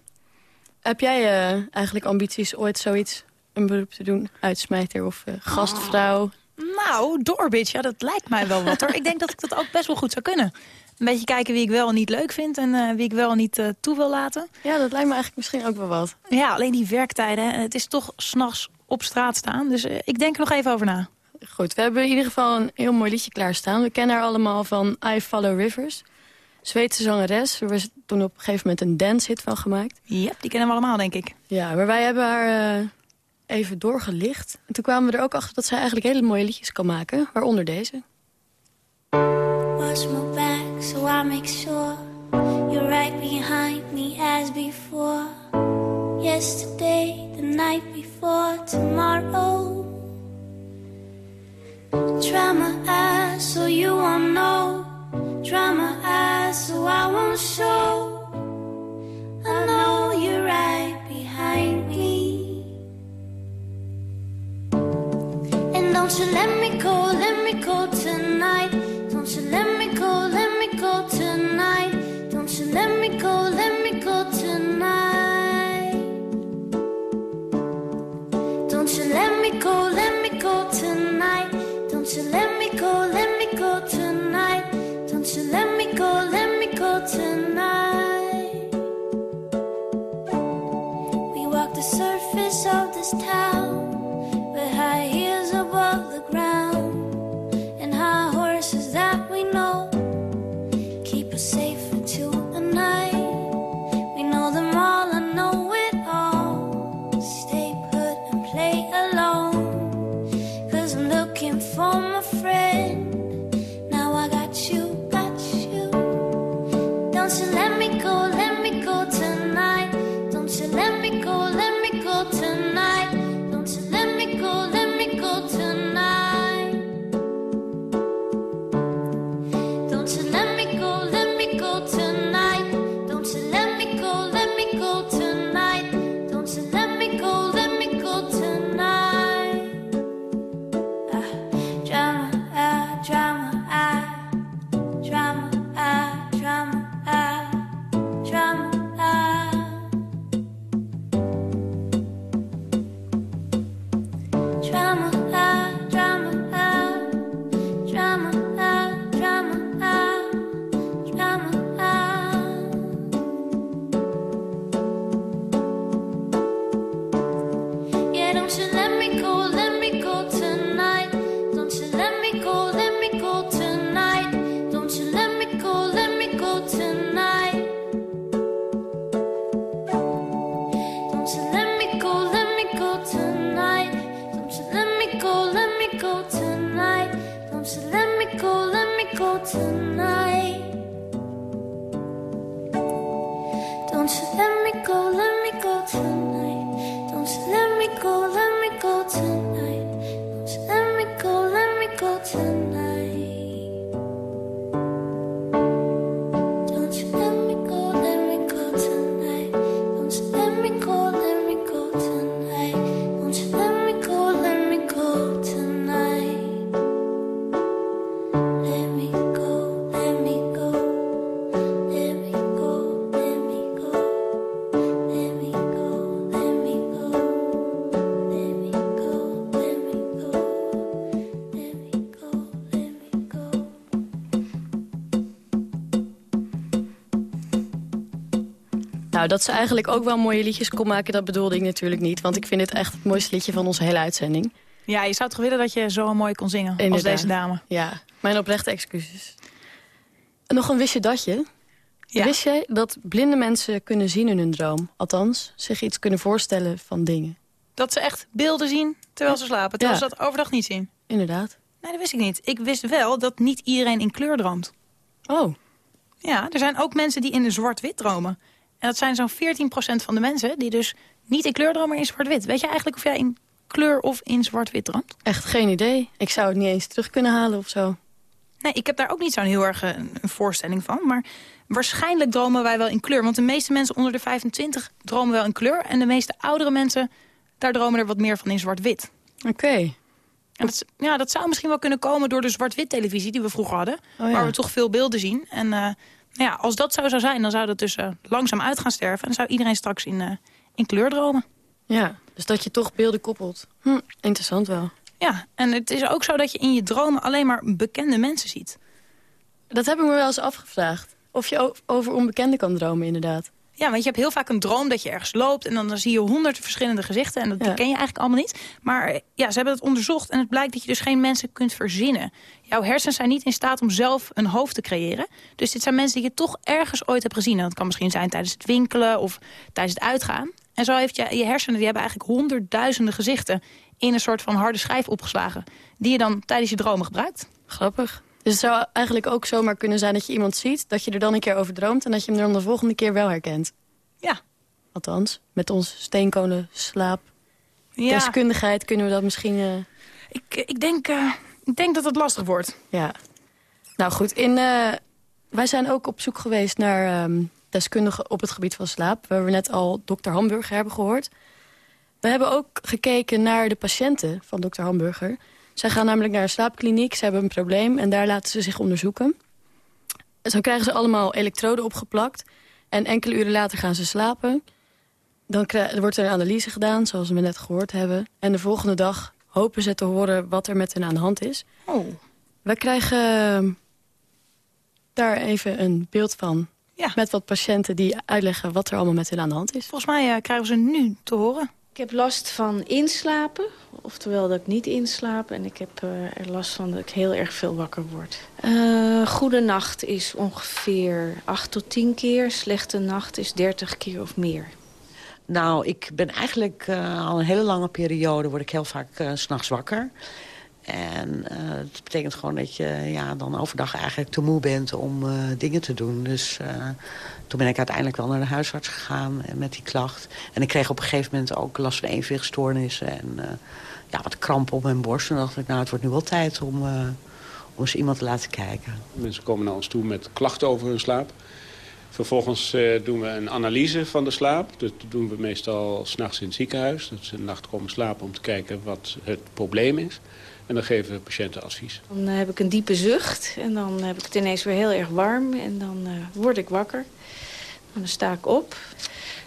Heb jij eh, eigenlijk ambities ooit zoiets, een beroep te doen? Uitsmijter of eh, gastvrouw? Nou, doorbitch, ja, dat lijkt mij wel wat hoor. ik denk dat ik dat ook best wel goed zou kunnen. Een beetje kijken wie ik wel en niet leuk vind en eh, wie ik wel en niet eh, toe wil laten. Ja, dat lijkt me eigenlijk misschien ook wel wat. Ja, alleen die werktijden, het is toch s'nachts op straat staan. Dus ik denk er nog even over na. Goed, we hebben in ieder geval een heel mooi liedje klaarstaan. We kennen haar allemaal van I Follow Rivers. Zweedse zangeres. Er was toen op een gegeven moment een dancehit van gemaakt. Ja, die kennen we allemaal, denk ik. Ja, maar wij hebben haar eh, even doorgelicht. En toen kwamen we er ook achter dat zij eigenlijk hele mooie liedjes kan maken. Waaronder deze. Watch my back so I make sure you're right behind me as before. Yesterday, the night before, tomorrow. My eyes so you won't know. My eyes so I won't show. Nou, dat ze eigenlijk ook wel mooie liedjes kon maken, dat bedoelde ik natuurlijk niet. Want ik vind het echt het mooiste liedje van onze hele uitzending. Ja, je zou toch willen dat je zo mooi kon zingen als deze dame. Ja, mijn oprechte excuses. Nog een wistje datje. Wist jij dat blinde mensen kunnen zien in hun droom? Althans, zich iets kunnen voorstellen van dingen. Dat ze echt beelden zien terwijl ze slapen. Terwijl Ja. ze dat overdag niet zien. Inderdaad. Nee, dat wist ik niet. Ik wist wel dat niet iedereen in kleur droomt. Oh. Ja, er zijn ook mensen die in zwart-wit dromen. En dat zijn zo'n 14% van de mensen die dus niet in kleur dromen, maar in zwart-wit. Weet je eigenlijk of jij in kleur of in zwart-wit droomt? Echt geen idee. Ik zou het niet eens terug kunnen halen of zo. Nee, ik heb daar ook niet zo'n heel erg een, een voorstelling van. Maar waarschijnlijk dromen wij wel in kleur. Want de meeste mensen onder de 25 dromen wel in kleur. En de meeste oudere mensen, daar dromen er wat meer van in zwart-wit. Oké. En dat, ja, dat zou misschien wel kunnen komen door de zwart-wit televisie die we vroeger hadden. Oh ja. Waar we toch veel beelden zien. En eh, nou ja, als dat zo zou zijn, dan zou dat dus eh, langzaam uit gaan sterven. En dan zou iedereen straks in, eh, in kleur dromen. Ja, dus dat je toch beelden koppelt. Hm, interessant wel. Ja, en het is ook zo dat je in je dromen alleen maar bekende mensen ziet. Dat heb ik me wel eens afgevraagd. Of je over onbekenden kan dromen, inderdaad. Ja, want je hebt heel vaak een droom dat je ergens loopt... en dan, dan zie je honderden verschillende gezichten... en dat die ken je eigenlijk allemaal niet. Maar eh, ja, ze hebben het onderzocht en het blijkt dat je dus geen mensen kunt verzinnen. Jouw hersens zijn niet in staat om zelf een hoofd te creëren. Dus dit zijn mensen die je toch ergens ooit hebt gezien. En dat kan misschien zijn tijdens het winkelen of tijdens het uitgaan. En zo heeft je, je hersenen, die hebben eigenlijk honderdduizenden gezichten... in een soort van harde schijf opgeslagen... die je dan tijdens je dromen gebruikt. Grappig. Dus het zou eigenlijk ook zomaar kunnen zijn dat je iemand ziet... dat je er dan een keer over droomt... en dat je hem dan de volgende keer wel herkent. Ja. Althans, met ons steenkolen slaap. Ja. Deskundigheid kunnen we dat misschien... eh, Ik, ik, denk, eh, ik denk dat het lastig wordt. Ja. Nou goed, in, eh, wij zijn ook op zoek geweest naar ehm, deskundigen op het gebied van slaap. Waar we net al dokter Hamburger hebben gehoord. We hebben ook gekeken naar de patiënten van dokter Hamburger. Zij gaan namelijk naar een slaapkliniek, ze hebben een probleem... en daar laten ze zich onderzoeken. En zo krijgen ze allemaal elektroden opgeplakt. En enkele uren later gaan ze slapen. Dan er wordt er een analyse gedaan, zoals we net gehoord hebben. En de volgende dag hopen ze te horen wat er met hen aan de hand is. Oh. We krijgen ehm, daar even een beeld van. Met wat patiënten die uitleggen wat er allemaal met hen aan de hand is. Volgens mij eh, krijgen we ze nu te horen. Ik heb last van inslapen, oftewel dat ik niet inslaap. En ik heb eh, er last van dat ik heel erg veel wakker word. Eh goede nacht is ongeveer 8 tot 10 keer. Slechte nacht is 30 keer of meer. Nou, ik ben eigenlijk eh, al een hele lange periode... word ik heel vaak s s'nachts wakker. En eh dat betekent gewoon dat je ja, dan overdag eigenlijk te moe bent om eh, dingen te doen. Dus eh, toen ben ik uiteindelijk wel naar de huisarts gegaan met die klacht. En ik kreeg op een gegeven moment ook last van evenwichtstoornissen... en ja, wat krampen op mijn borst. En dacht ik, nou, het wordt nu wel tijd om, om eens iemand te laten kijken. Mensen komen naar ons toe met klachten over hun slaap. Vervolgens doen we een analyse van de slaap. Dat doen we meestal s'nachts in het ziekenhuis. Dat ze een nacht komen slapen om te kijken wat het probleem is. En dan geven we patiënten advies. Dan eh, heb ik een diepe zucht en dan heb ik het ineens weer heel erg warm. En dan eh, word ik wakker. En dan sta ik op.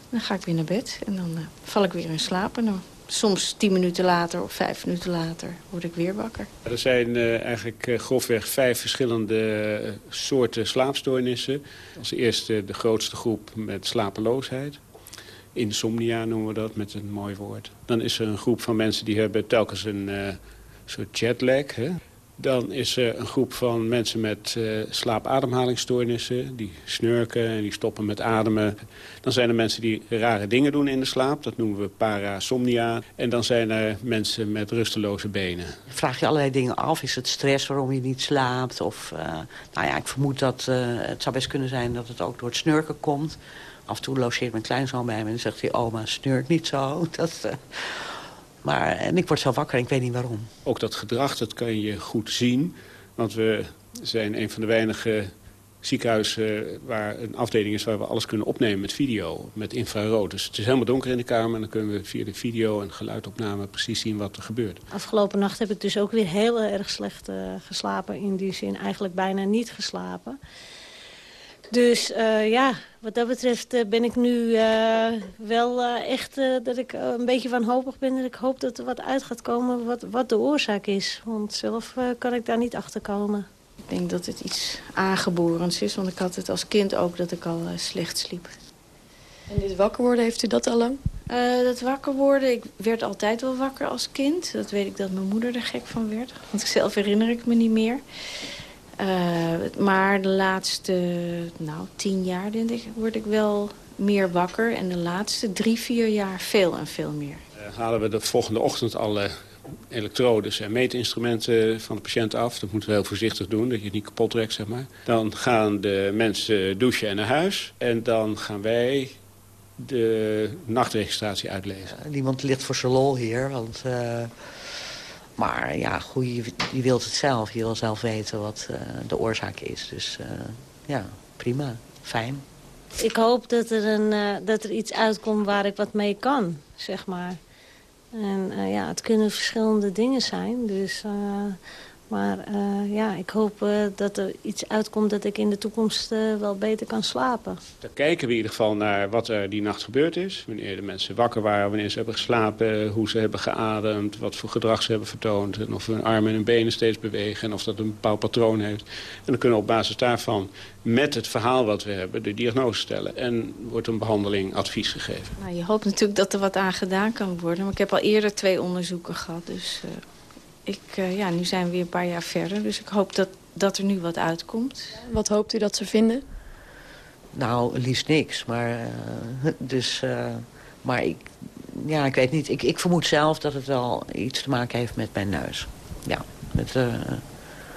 Dan ga ik weer naar bed en dan eh, val ik weer in slaap. En dan soms tien minuten later of vijf minuten later word ik weer wakker. Er zijn eigenlijk grofweg vijf verschillende soorten slaapstoornissen. Als eerste de grootste groep met slapeloosheid. Insomnia noemen we dat met een mooi woord. Dan is er een groep van mensen die hebben telkens een soort jetlag. Hè? Dan is er een groep van mensen met eh slaapademhalingsstoornissen. Die snurken en die stoppen met ademen. Dan zijn er mensen die rare dingen doen in de slaap. Dat noemen we parasomnia. En dan zijn er mensen met rusteloze benen. Vraag je allerlei dingen af. Is het stress waarom je niet slaapt? Of, eh, nou ja, ik vermoed dat eh, het zou best kunnen zijn dat het ook door het snurken komt. Af en toe logeert mijn kleinzoon bij me en zegt hij... oma, snurk niet zo. Dat, maar, en ik word zo wakker en ik weet niet waarom. Ook dat gedrag, dat kan je goed zien. Want we zijn een van de weinige ziekenhuizen waar een afdeling is... waar we alles kunnen opnemen met video, met infrarood. Dus het is helemaal donker in de kamer... en dan kunnen we via de video en geluidopname precies zien wat er gebeurt. Afgelopen nacht heb ik dus ook weer heel erg slecht eh, geslapen. In die zin eigenlijk bijna niet geslapen. Dus eh, ja, wat dat betreft eh, ben ik nu eh, wel echt eh, dat ik een beetje wanhopig ben. En ik hoop dat er wat uit gaat komen wat, wat de oorzaak is. Want zelf eh, kan ik daar niet achter komen. Ik denk dat het iets aangeborens is, want ik had het als kind ook dat ik al slecht sliep. En dit wakker worden, heeft u dat al lang? Eh, dat wakker worden, ik werd altijd wel wakker als kind. Dat weet ik dat mijn moeder er gek van werd. Want zelf herinner ik me niet meer. Eh, maar de laatste nou, tien jaar denk ik, word ik wel meer wakker. En de laatste drie, vier jaar veel en veel meer. Eh, halen we de volgende ochtend alle elektrodes en meetinstrumenten van de patiënt af. Dat moeten we heel voorzichtig doen, dat je het niet kapot trekt, zeg maar. Dan gaan de mensen douchen en naar huis. En dan gaan wij de nachtregistratie uitlezen. Niemand ligt voor zijn lol hier, want... Maar ja, goed, je, wilt het zelf. Je wil zelf weten wat eh, de oorzaak is. Dus eh, ja, prima. Fijn. Ik hoop dat er, een, eh, dat er iets uitkomt waar ik wat mee kan, zeg maar. En ja, het kunnen verschillende dingen zijn. Dus, maar eh, ja, ik hoop eh, dat er iets uitkomt dat ik in de toekomst eh, wel beter kan slapen. Dan kijken we in ieder geval naar wat er die nacht gebeurd is. Wanneer de mensen wakker waren, wanneer ze hebben geslapen, hoe ze hebben geademd, wat voor gedrag ze hebben vertoond. En of hun armen en hun benen steeds bewegen en of dat een bepaald patroon heeft. En dan kunnen we op basis daarvan met het verhaal wat we hebben de diagnose stellen. En wordt een behandeling advies gegeven. Nou, je hoopt natuurlijk dat er wat aan gedaan kan worden. Maar ik heb al eerder twee onderzoeken gehad. Dus eh, ik, eh, ja, nu zijn we weer een paar jaar verder. Dus ik hoop dat, dat er nu wat uitkomt. Wat hoopt u dat ze vinden? Nou, liefst niks. Maar, eh, dus, eh, maar ik, ja, ik weet niet. Ik, ik vermoed zelf dat het wel iets te maken heeft met mijn neus. Ja, eh,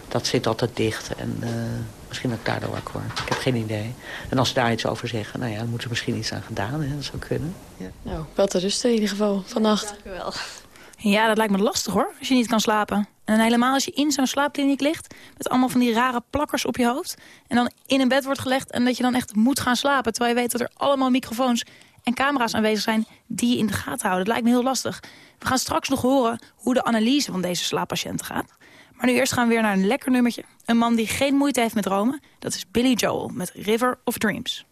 dat zit altijd dicht. En eh, misschien dat ik daardoor wakker word. Ik heb geen idee. En als ze daar iets over zeggen, nou ja, dan moet er misschien iets aan gedaan. Hè? Dat zou kunnen. Ja. Nou, wel te rusten in ieder geval vannacht. Dank u wel. Ja, dat lijkt me lastig hoor, als je niet kan slapen. En helemaal als je in zo'n slaapkliniek ligt... met allemaal van die rare plakkers op je hoofd... en dan in een bed wordt gelegd en dat je dan echt moet gaan slapen... terwijl je weet dat er allemaal microfoons en camera's aanwezig zijn... die je in de gaten houden. Dat lijkt me heel lastig. We gaan straks nog horen hoe de analyse van deze slaappatiënten gaat. Maar nu eerst gaan we weer naar een lekker nummertje. Een man die geen moeite heeft met dromen. Dat is Billy Joel met River of Dreams.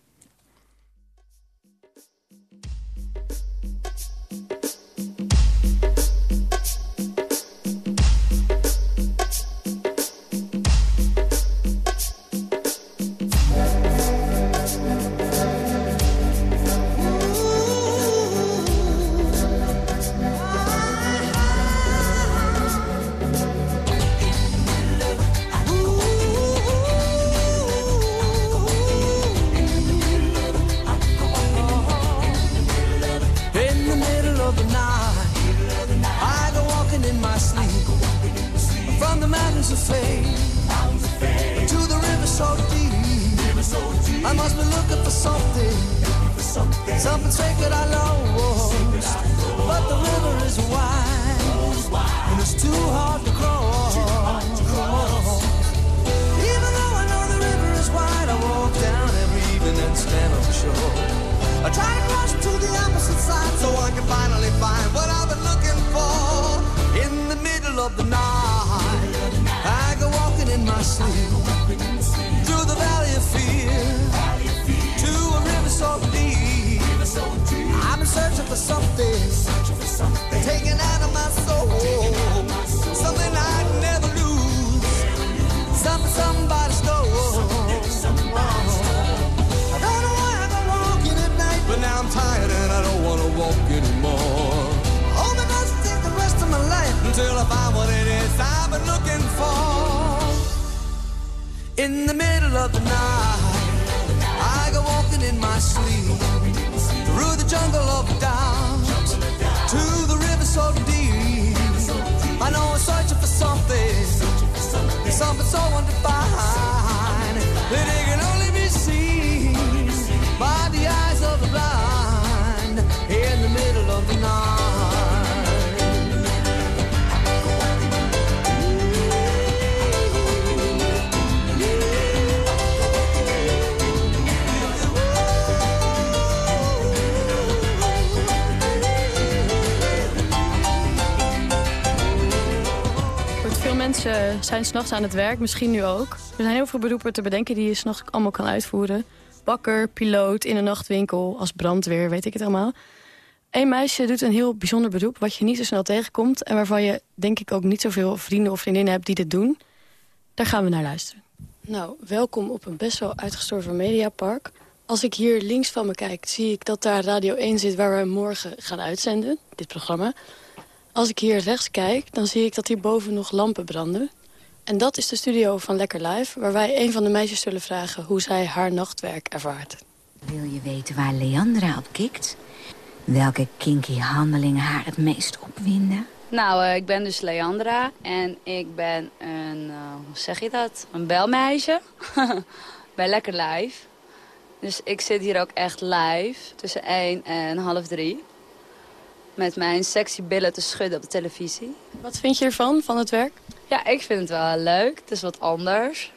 To the river so deep. I must be looking for something, something sacred I lost. But the river is wide, and it's too hard to cross. Even though I know the river is wide, I walk down every evening and stand on the shore. I try to cross to the opposite side so I can finally find what I've been looking for. In the middle of the night, in through the valley of fear to a river so deep. I'm searching for something, taken out of my soul, something I'd never lose, something somebody stole. I don't know why I go walking at night, but now I'm tired and I don't wanna walk anymore. Hope it doesn't the rest of my life until I find what it is I've been looking for. In the middle of the night, I go walking in my sleep through the jungle of doubt to the river so deep. I know I'm searching for something, something so undefined mensen zijn s'nachts aan het werk, misschien nu ook. Er zijn heel veel beroepen te bedenken die je s'nachts allemaal kan uitvoeren. Bakker, piloot, in een nachtwinkel, als brandweer, weet ik het allemaal. Eén meisje doet een heel bijzonder beroep... wat je niet zo snel tegenkomt... en waarvan je denk ik ook niet zoveel vrienden of vriendinnen hebt die dit doen. Daar gaan we naar luisteren. Nou, welkom op een best wel uitgestorven mediapark. Als ik hier links van me kijk, zie ik dat daar Radio 1 zit... waar we morgen gaan uitzenden, dit programma. Als ik hier rechts kijk, dan zie ik dat hierboven nog lampen branden. En dat is de studio van Lekker Live... waar wij een van de meisjes zullen vragen hoe zij haar nachtwerk ervaart. Wil je weten waar Leandra op kikt? Welke kinky handelingen haar het meest opwinden? Nou, eh, ik ben dus Leandra en ik ben een, eh, hoe zeg je dat? Een belmeisje bij Lekker Live. Dus ik zit hier ook echt live tussen 1 en half 3. Met mijn sexy billen te schudden op de televisie. Wat vind je ervan, van het werk? Ja, ik vind het wel leuk. Het is wat anders.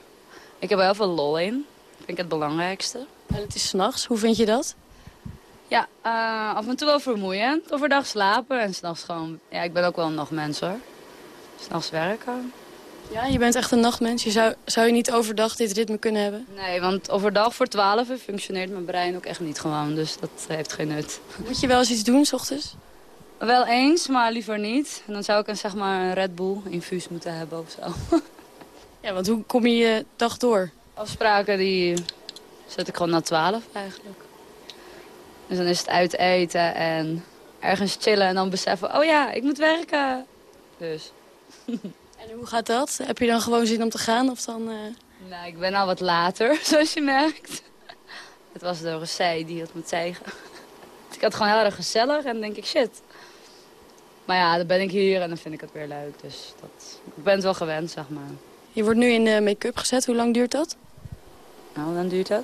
Ik heb er heel veel lol in. Vind ik het belangrijkste. En het is s'nachts. Hoe vind je dat? Ja, eh, af en toe wel vermoeiend. Overdag slapen en s'nachts gewoon... Ja, ik ben ook wel een nachtmens hoor. S'nachts werken. Ja, je bent echt een nachtmens. Je zou, zou je niet overdag dit ritme kunnen hebben? Nee, want overdag voor 12 functioneert mijn brein ook echt niet gewoon. Dus dat heeft geen nut. Moet je wel eens iets doen, s ochtends? Wel eens, maar liever niet. En dan zou ik een, zeg maar, een Red Bull infuus moeten hebben of zo. Ja, want hoe kom je je dag door? Afspraken die zet ik gewoon na 12 eigenlijk. Dus dan is het uit eten en ergens chillen en dan beseffen... oh ja, ik moet werken. Dus... En hoe gaat dat? Heb je dan gewoon zin om te gaan? Of dan, eh, Nou, ik ben al wat later, zoals je merkt. Het was de Rossé die het moet zeggen. Ik had gewoon heel erg gezellig en denk ik, shit. Maar ja, dan ben ik hier en dan vind ik het weer leuk. Dus dat, ik ben het wel gewend, zeg maar. Je wordt nu in eh, make-up gezet. Hoe lang duurt dat? Nou, hoe lang duurt dat?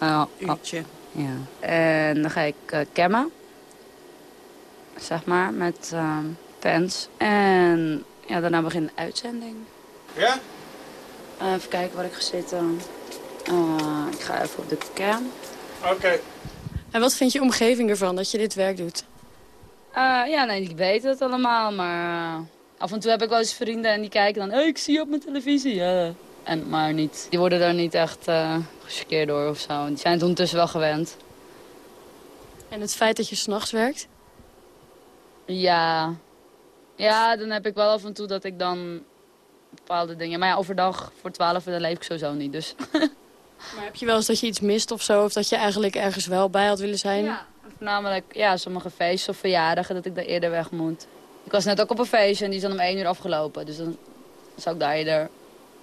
Oh, Uurtje. ja. En dan ga ik uh, cammen. Zeg maar, met ehm fans. En ja, daarna begint de uitzending. Ja? Eh, even kijken waar ik ga zitten. Eh, ik ga even op de cam. Oké. En wat vindt je omgeving ervan dat je dit werk doet? Eh, ja, nee, ik weet het allemaal, maar eh, af en toe heb ik wel eens vrienden en die kijken dan, hey, ik zie je op mijn televisie. ja." En, maar niet, die worden daar niet echt uh, door of zo. Die zijn het ondertussen wel gewend. En het feit dat je s'nachts werkt? Ja. ja, dan heb ik wel af en toe dat ik dan bepaalde dingen... Maar ja, overdag voor 12 dan leef ik sowieso niet, dus... Maar heb je wel eens dat je iets mist of zo? Of dat je eigenlijk ergens wel bij had willen zijn? Ja, voornamelijk ja, sommige feesten of verjaardagen dat ik daar eerder weg moet. Ik was net ook op een feestje en die is dan om één uur afgelopen. Dus dan zou ik daar eerder...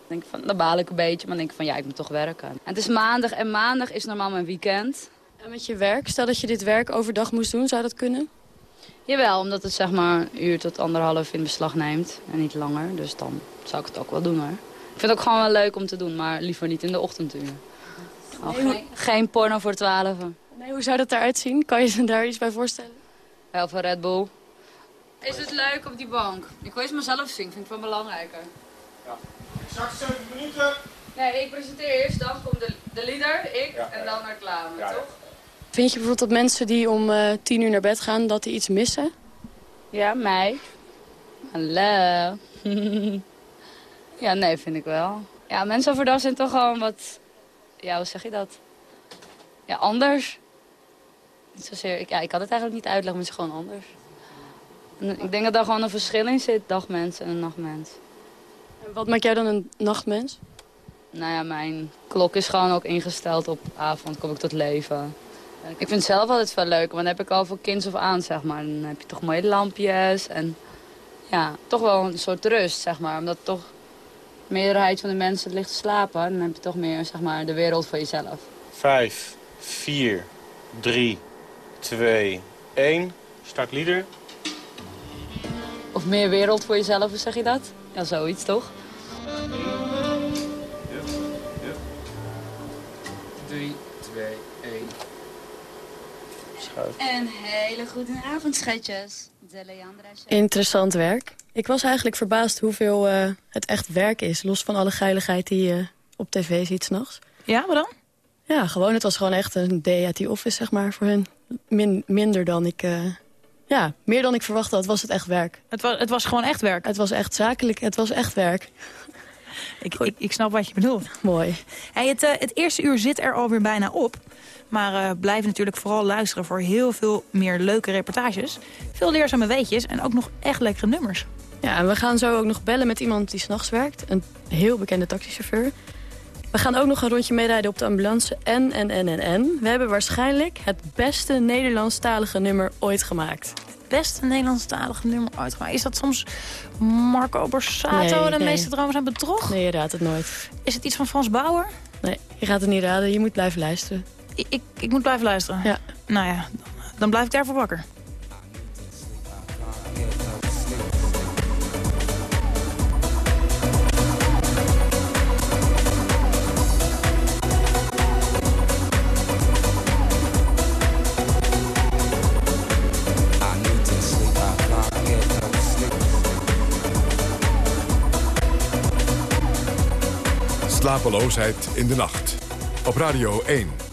Denk van, dan baal ik een beetje, maar dan denk ik van ja, ik moet toch werken. En het is maandag en maandag is normaal mijn weekend. En met je werk, stel dat je dit werk overdag moest doen, zou dat kunnen? Jawel, omdat het zeg maar een uur tot anderhalf in beslag neemt en niet langer. Dus dan zou ik het ook wel doen hoor. Ik vind het ook gewoon wel leuk om te doen, maar liever niet in de ochtenduren. Oh, geen, geen porno voor twaalf. Nee, hoe zou dat eruit zien? Kan je je daar iets bij voorstellen? Heel veel Red Bull. Is het leuk op die bank? Ik wil eens mezelf zien, vind ik wel belangrijker. Straks 7 minuten. Nee, ik presenteer eerst, dan komt de, de leader, ik en dan reclame, toch? Vind je bijvoorbeeld dat mensen die om eh, tien uur naar bed gaan, dat die iets missen? Ja, mij. Hallo. ja, nee, vind ik wel. Ja, mensen overdag zijn toch gewoon wat... Ja, hoe zeg je dat? Ja, anders. Niet zozeer... Ik, ja, ik kan het eigenlijk niet uitleggen, maar het is gewoon anders. En ik denk dat daar gewoon een verschil in zit, dagmens en een nachtmens. En wat maakt jou dan een nachtmens? Nou ja, mijn klok is gewoon ook ingesteld op avond, kom ik tot leven. Ik vind het zelf altijd veel leuk, want dan heb ik al voor kinds of aan, zeg maar. Dan heb je toch mooie lampjes en ja, toch wel een soort rust, zeg maar. Omdat toch de meerderheid van de mensen ligt te slapen, dan heb je toch meer, zeg maar, de wereld voor jezelf. 5, 4, 3, 2, 1. Start leader. Of meer wereld voor jezelf, zeg je dat? Ja, zoiets toch? 3, 2, 1. Schuif. Een hele goede avond, schatjes. De Leandra Interessant werk. Ik was eigenlijk verbaasd hoeveel eh, het echt werk is. Los van alle geiligheid die je op tv ziet s'nachts. Ja, maar dan? Ja, gewoon. Het was gewoon echt een day at the office, zeg maar, voor hen. Min, minder dan ik... eh, ja, meer dan ik verwacht had, was het echt werk. Het was, het was gewoon echt werk? Het was echt zakelijk, het was echt werk. Ik, ik, ik snap wat je bedoelt. Mooi. Hey, het, eh, het eerste uur zit er alweer bijna op. Maar eh blijf natuurlijk vooral luisteren voor heel veel meer leuke reportages. Veel leerzame weetjes en ook nog echt lekkere nummers. Ja, en we gaan zo ook nog bellen met iemand die s'nachts werkt. Een heel bekende taxichauffeur. We gaan ook nog een rondje meerijden op de ambulance en, en, en, en, en. We hebben waarschijnlijk het beste Nederlandstalige nummer ooit gemaakt. Beste Nederlandstalige nummer ooit gemaakt. Is dat soms Marco Borsato, Nee, de nee. meeste dromen zijn bedrog? Nee, je raadt het nooit. Is het iets van Frans Bauer? Nee, je gaat het niet raden. Je moet blijven luisteren. Ik, ik, ik moet blijven luisteren? Ja. Nou ja, dan blijf ik daarvoor wakker. Slapeloosheid in de nacht. Op Radio 1.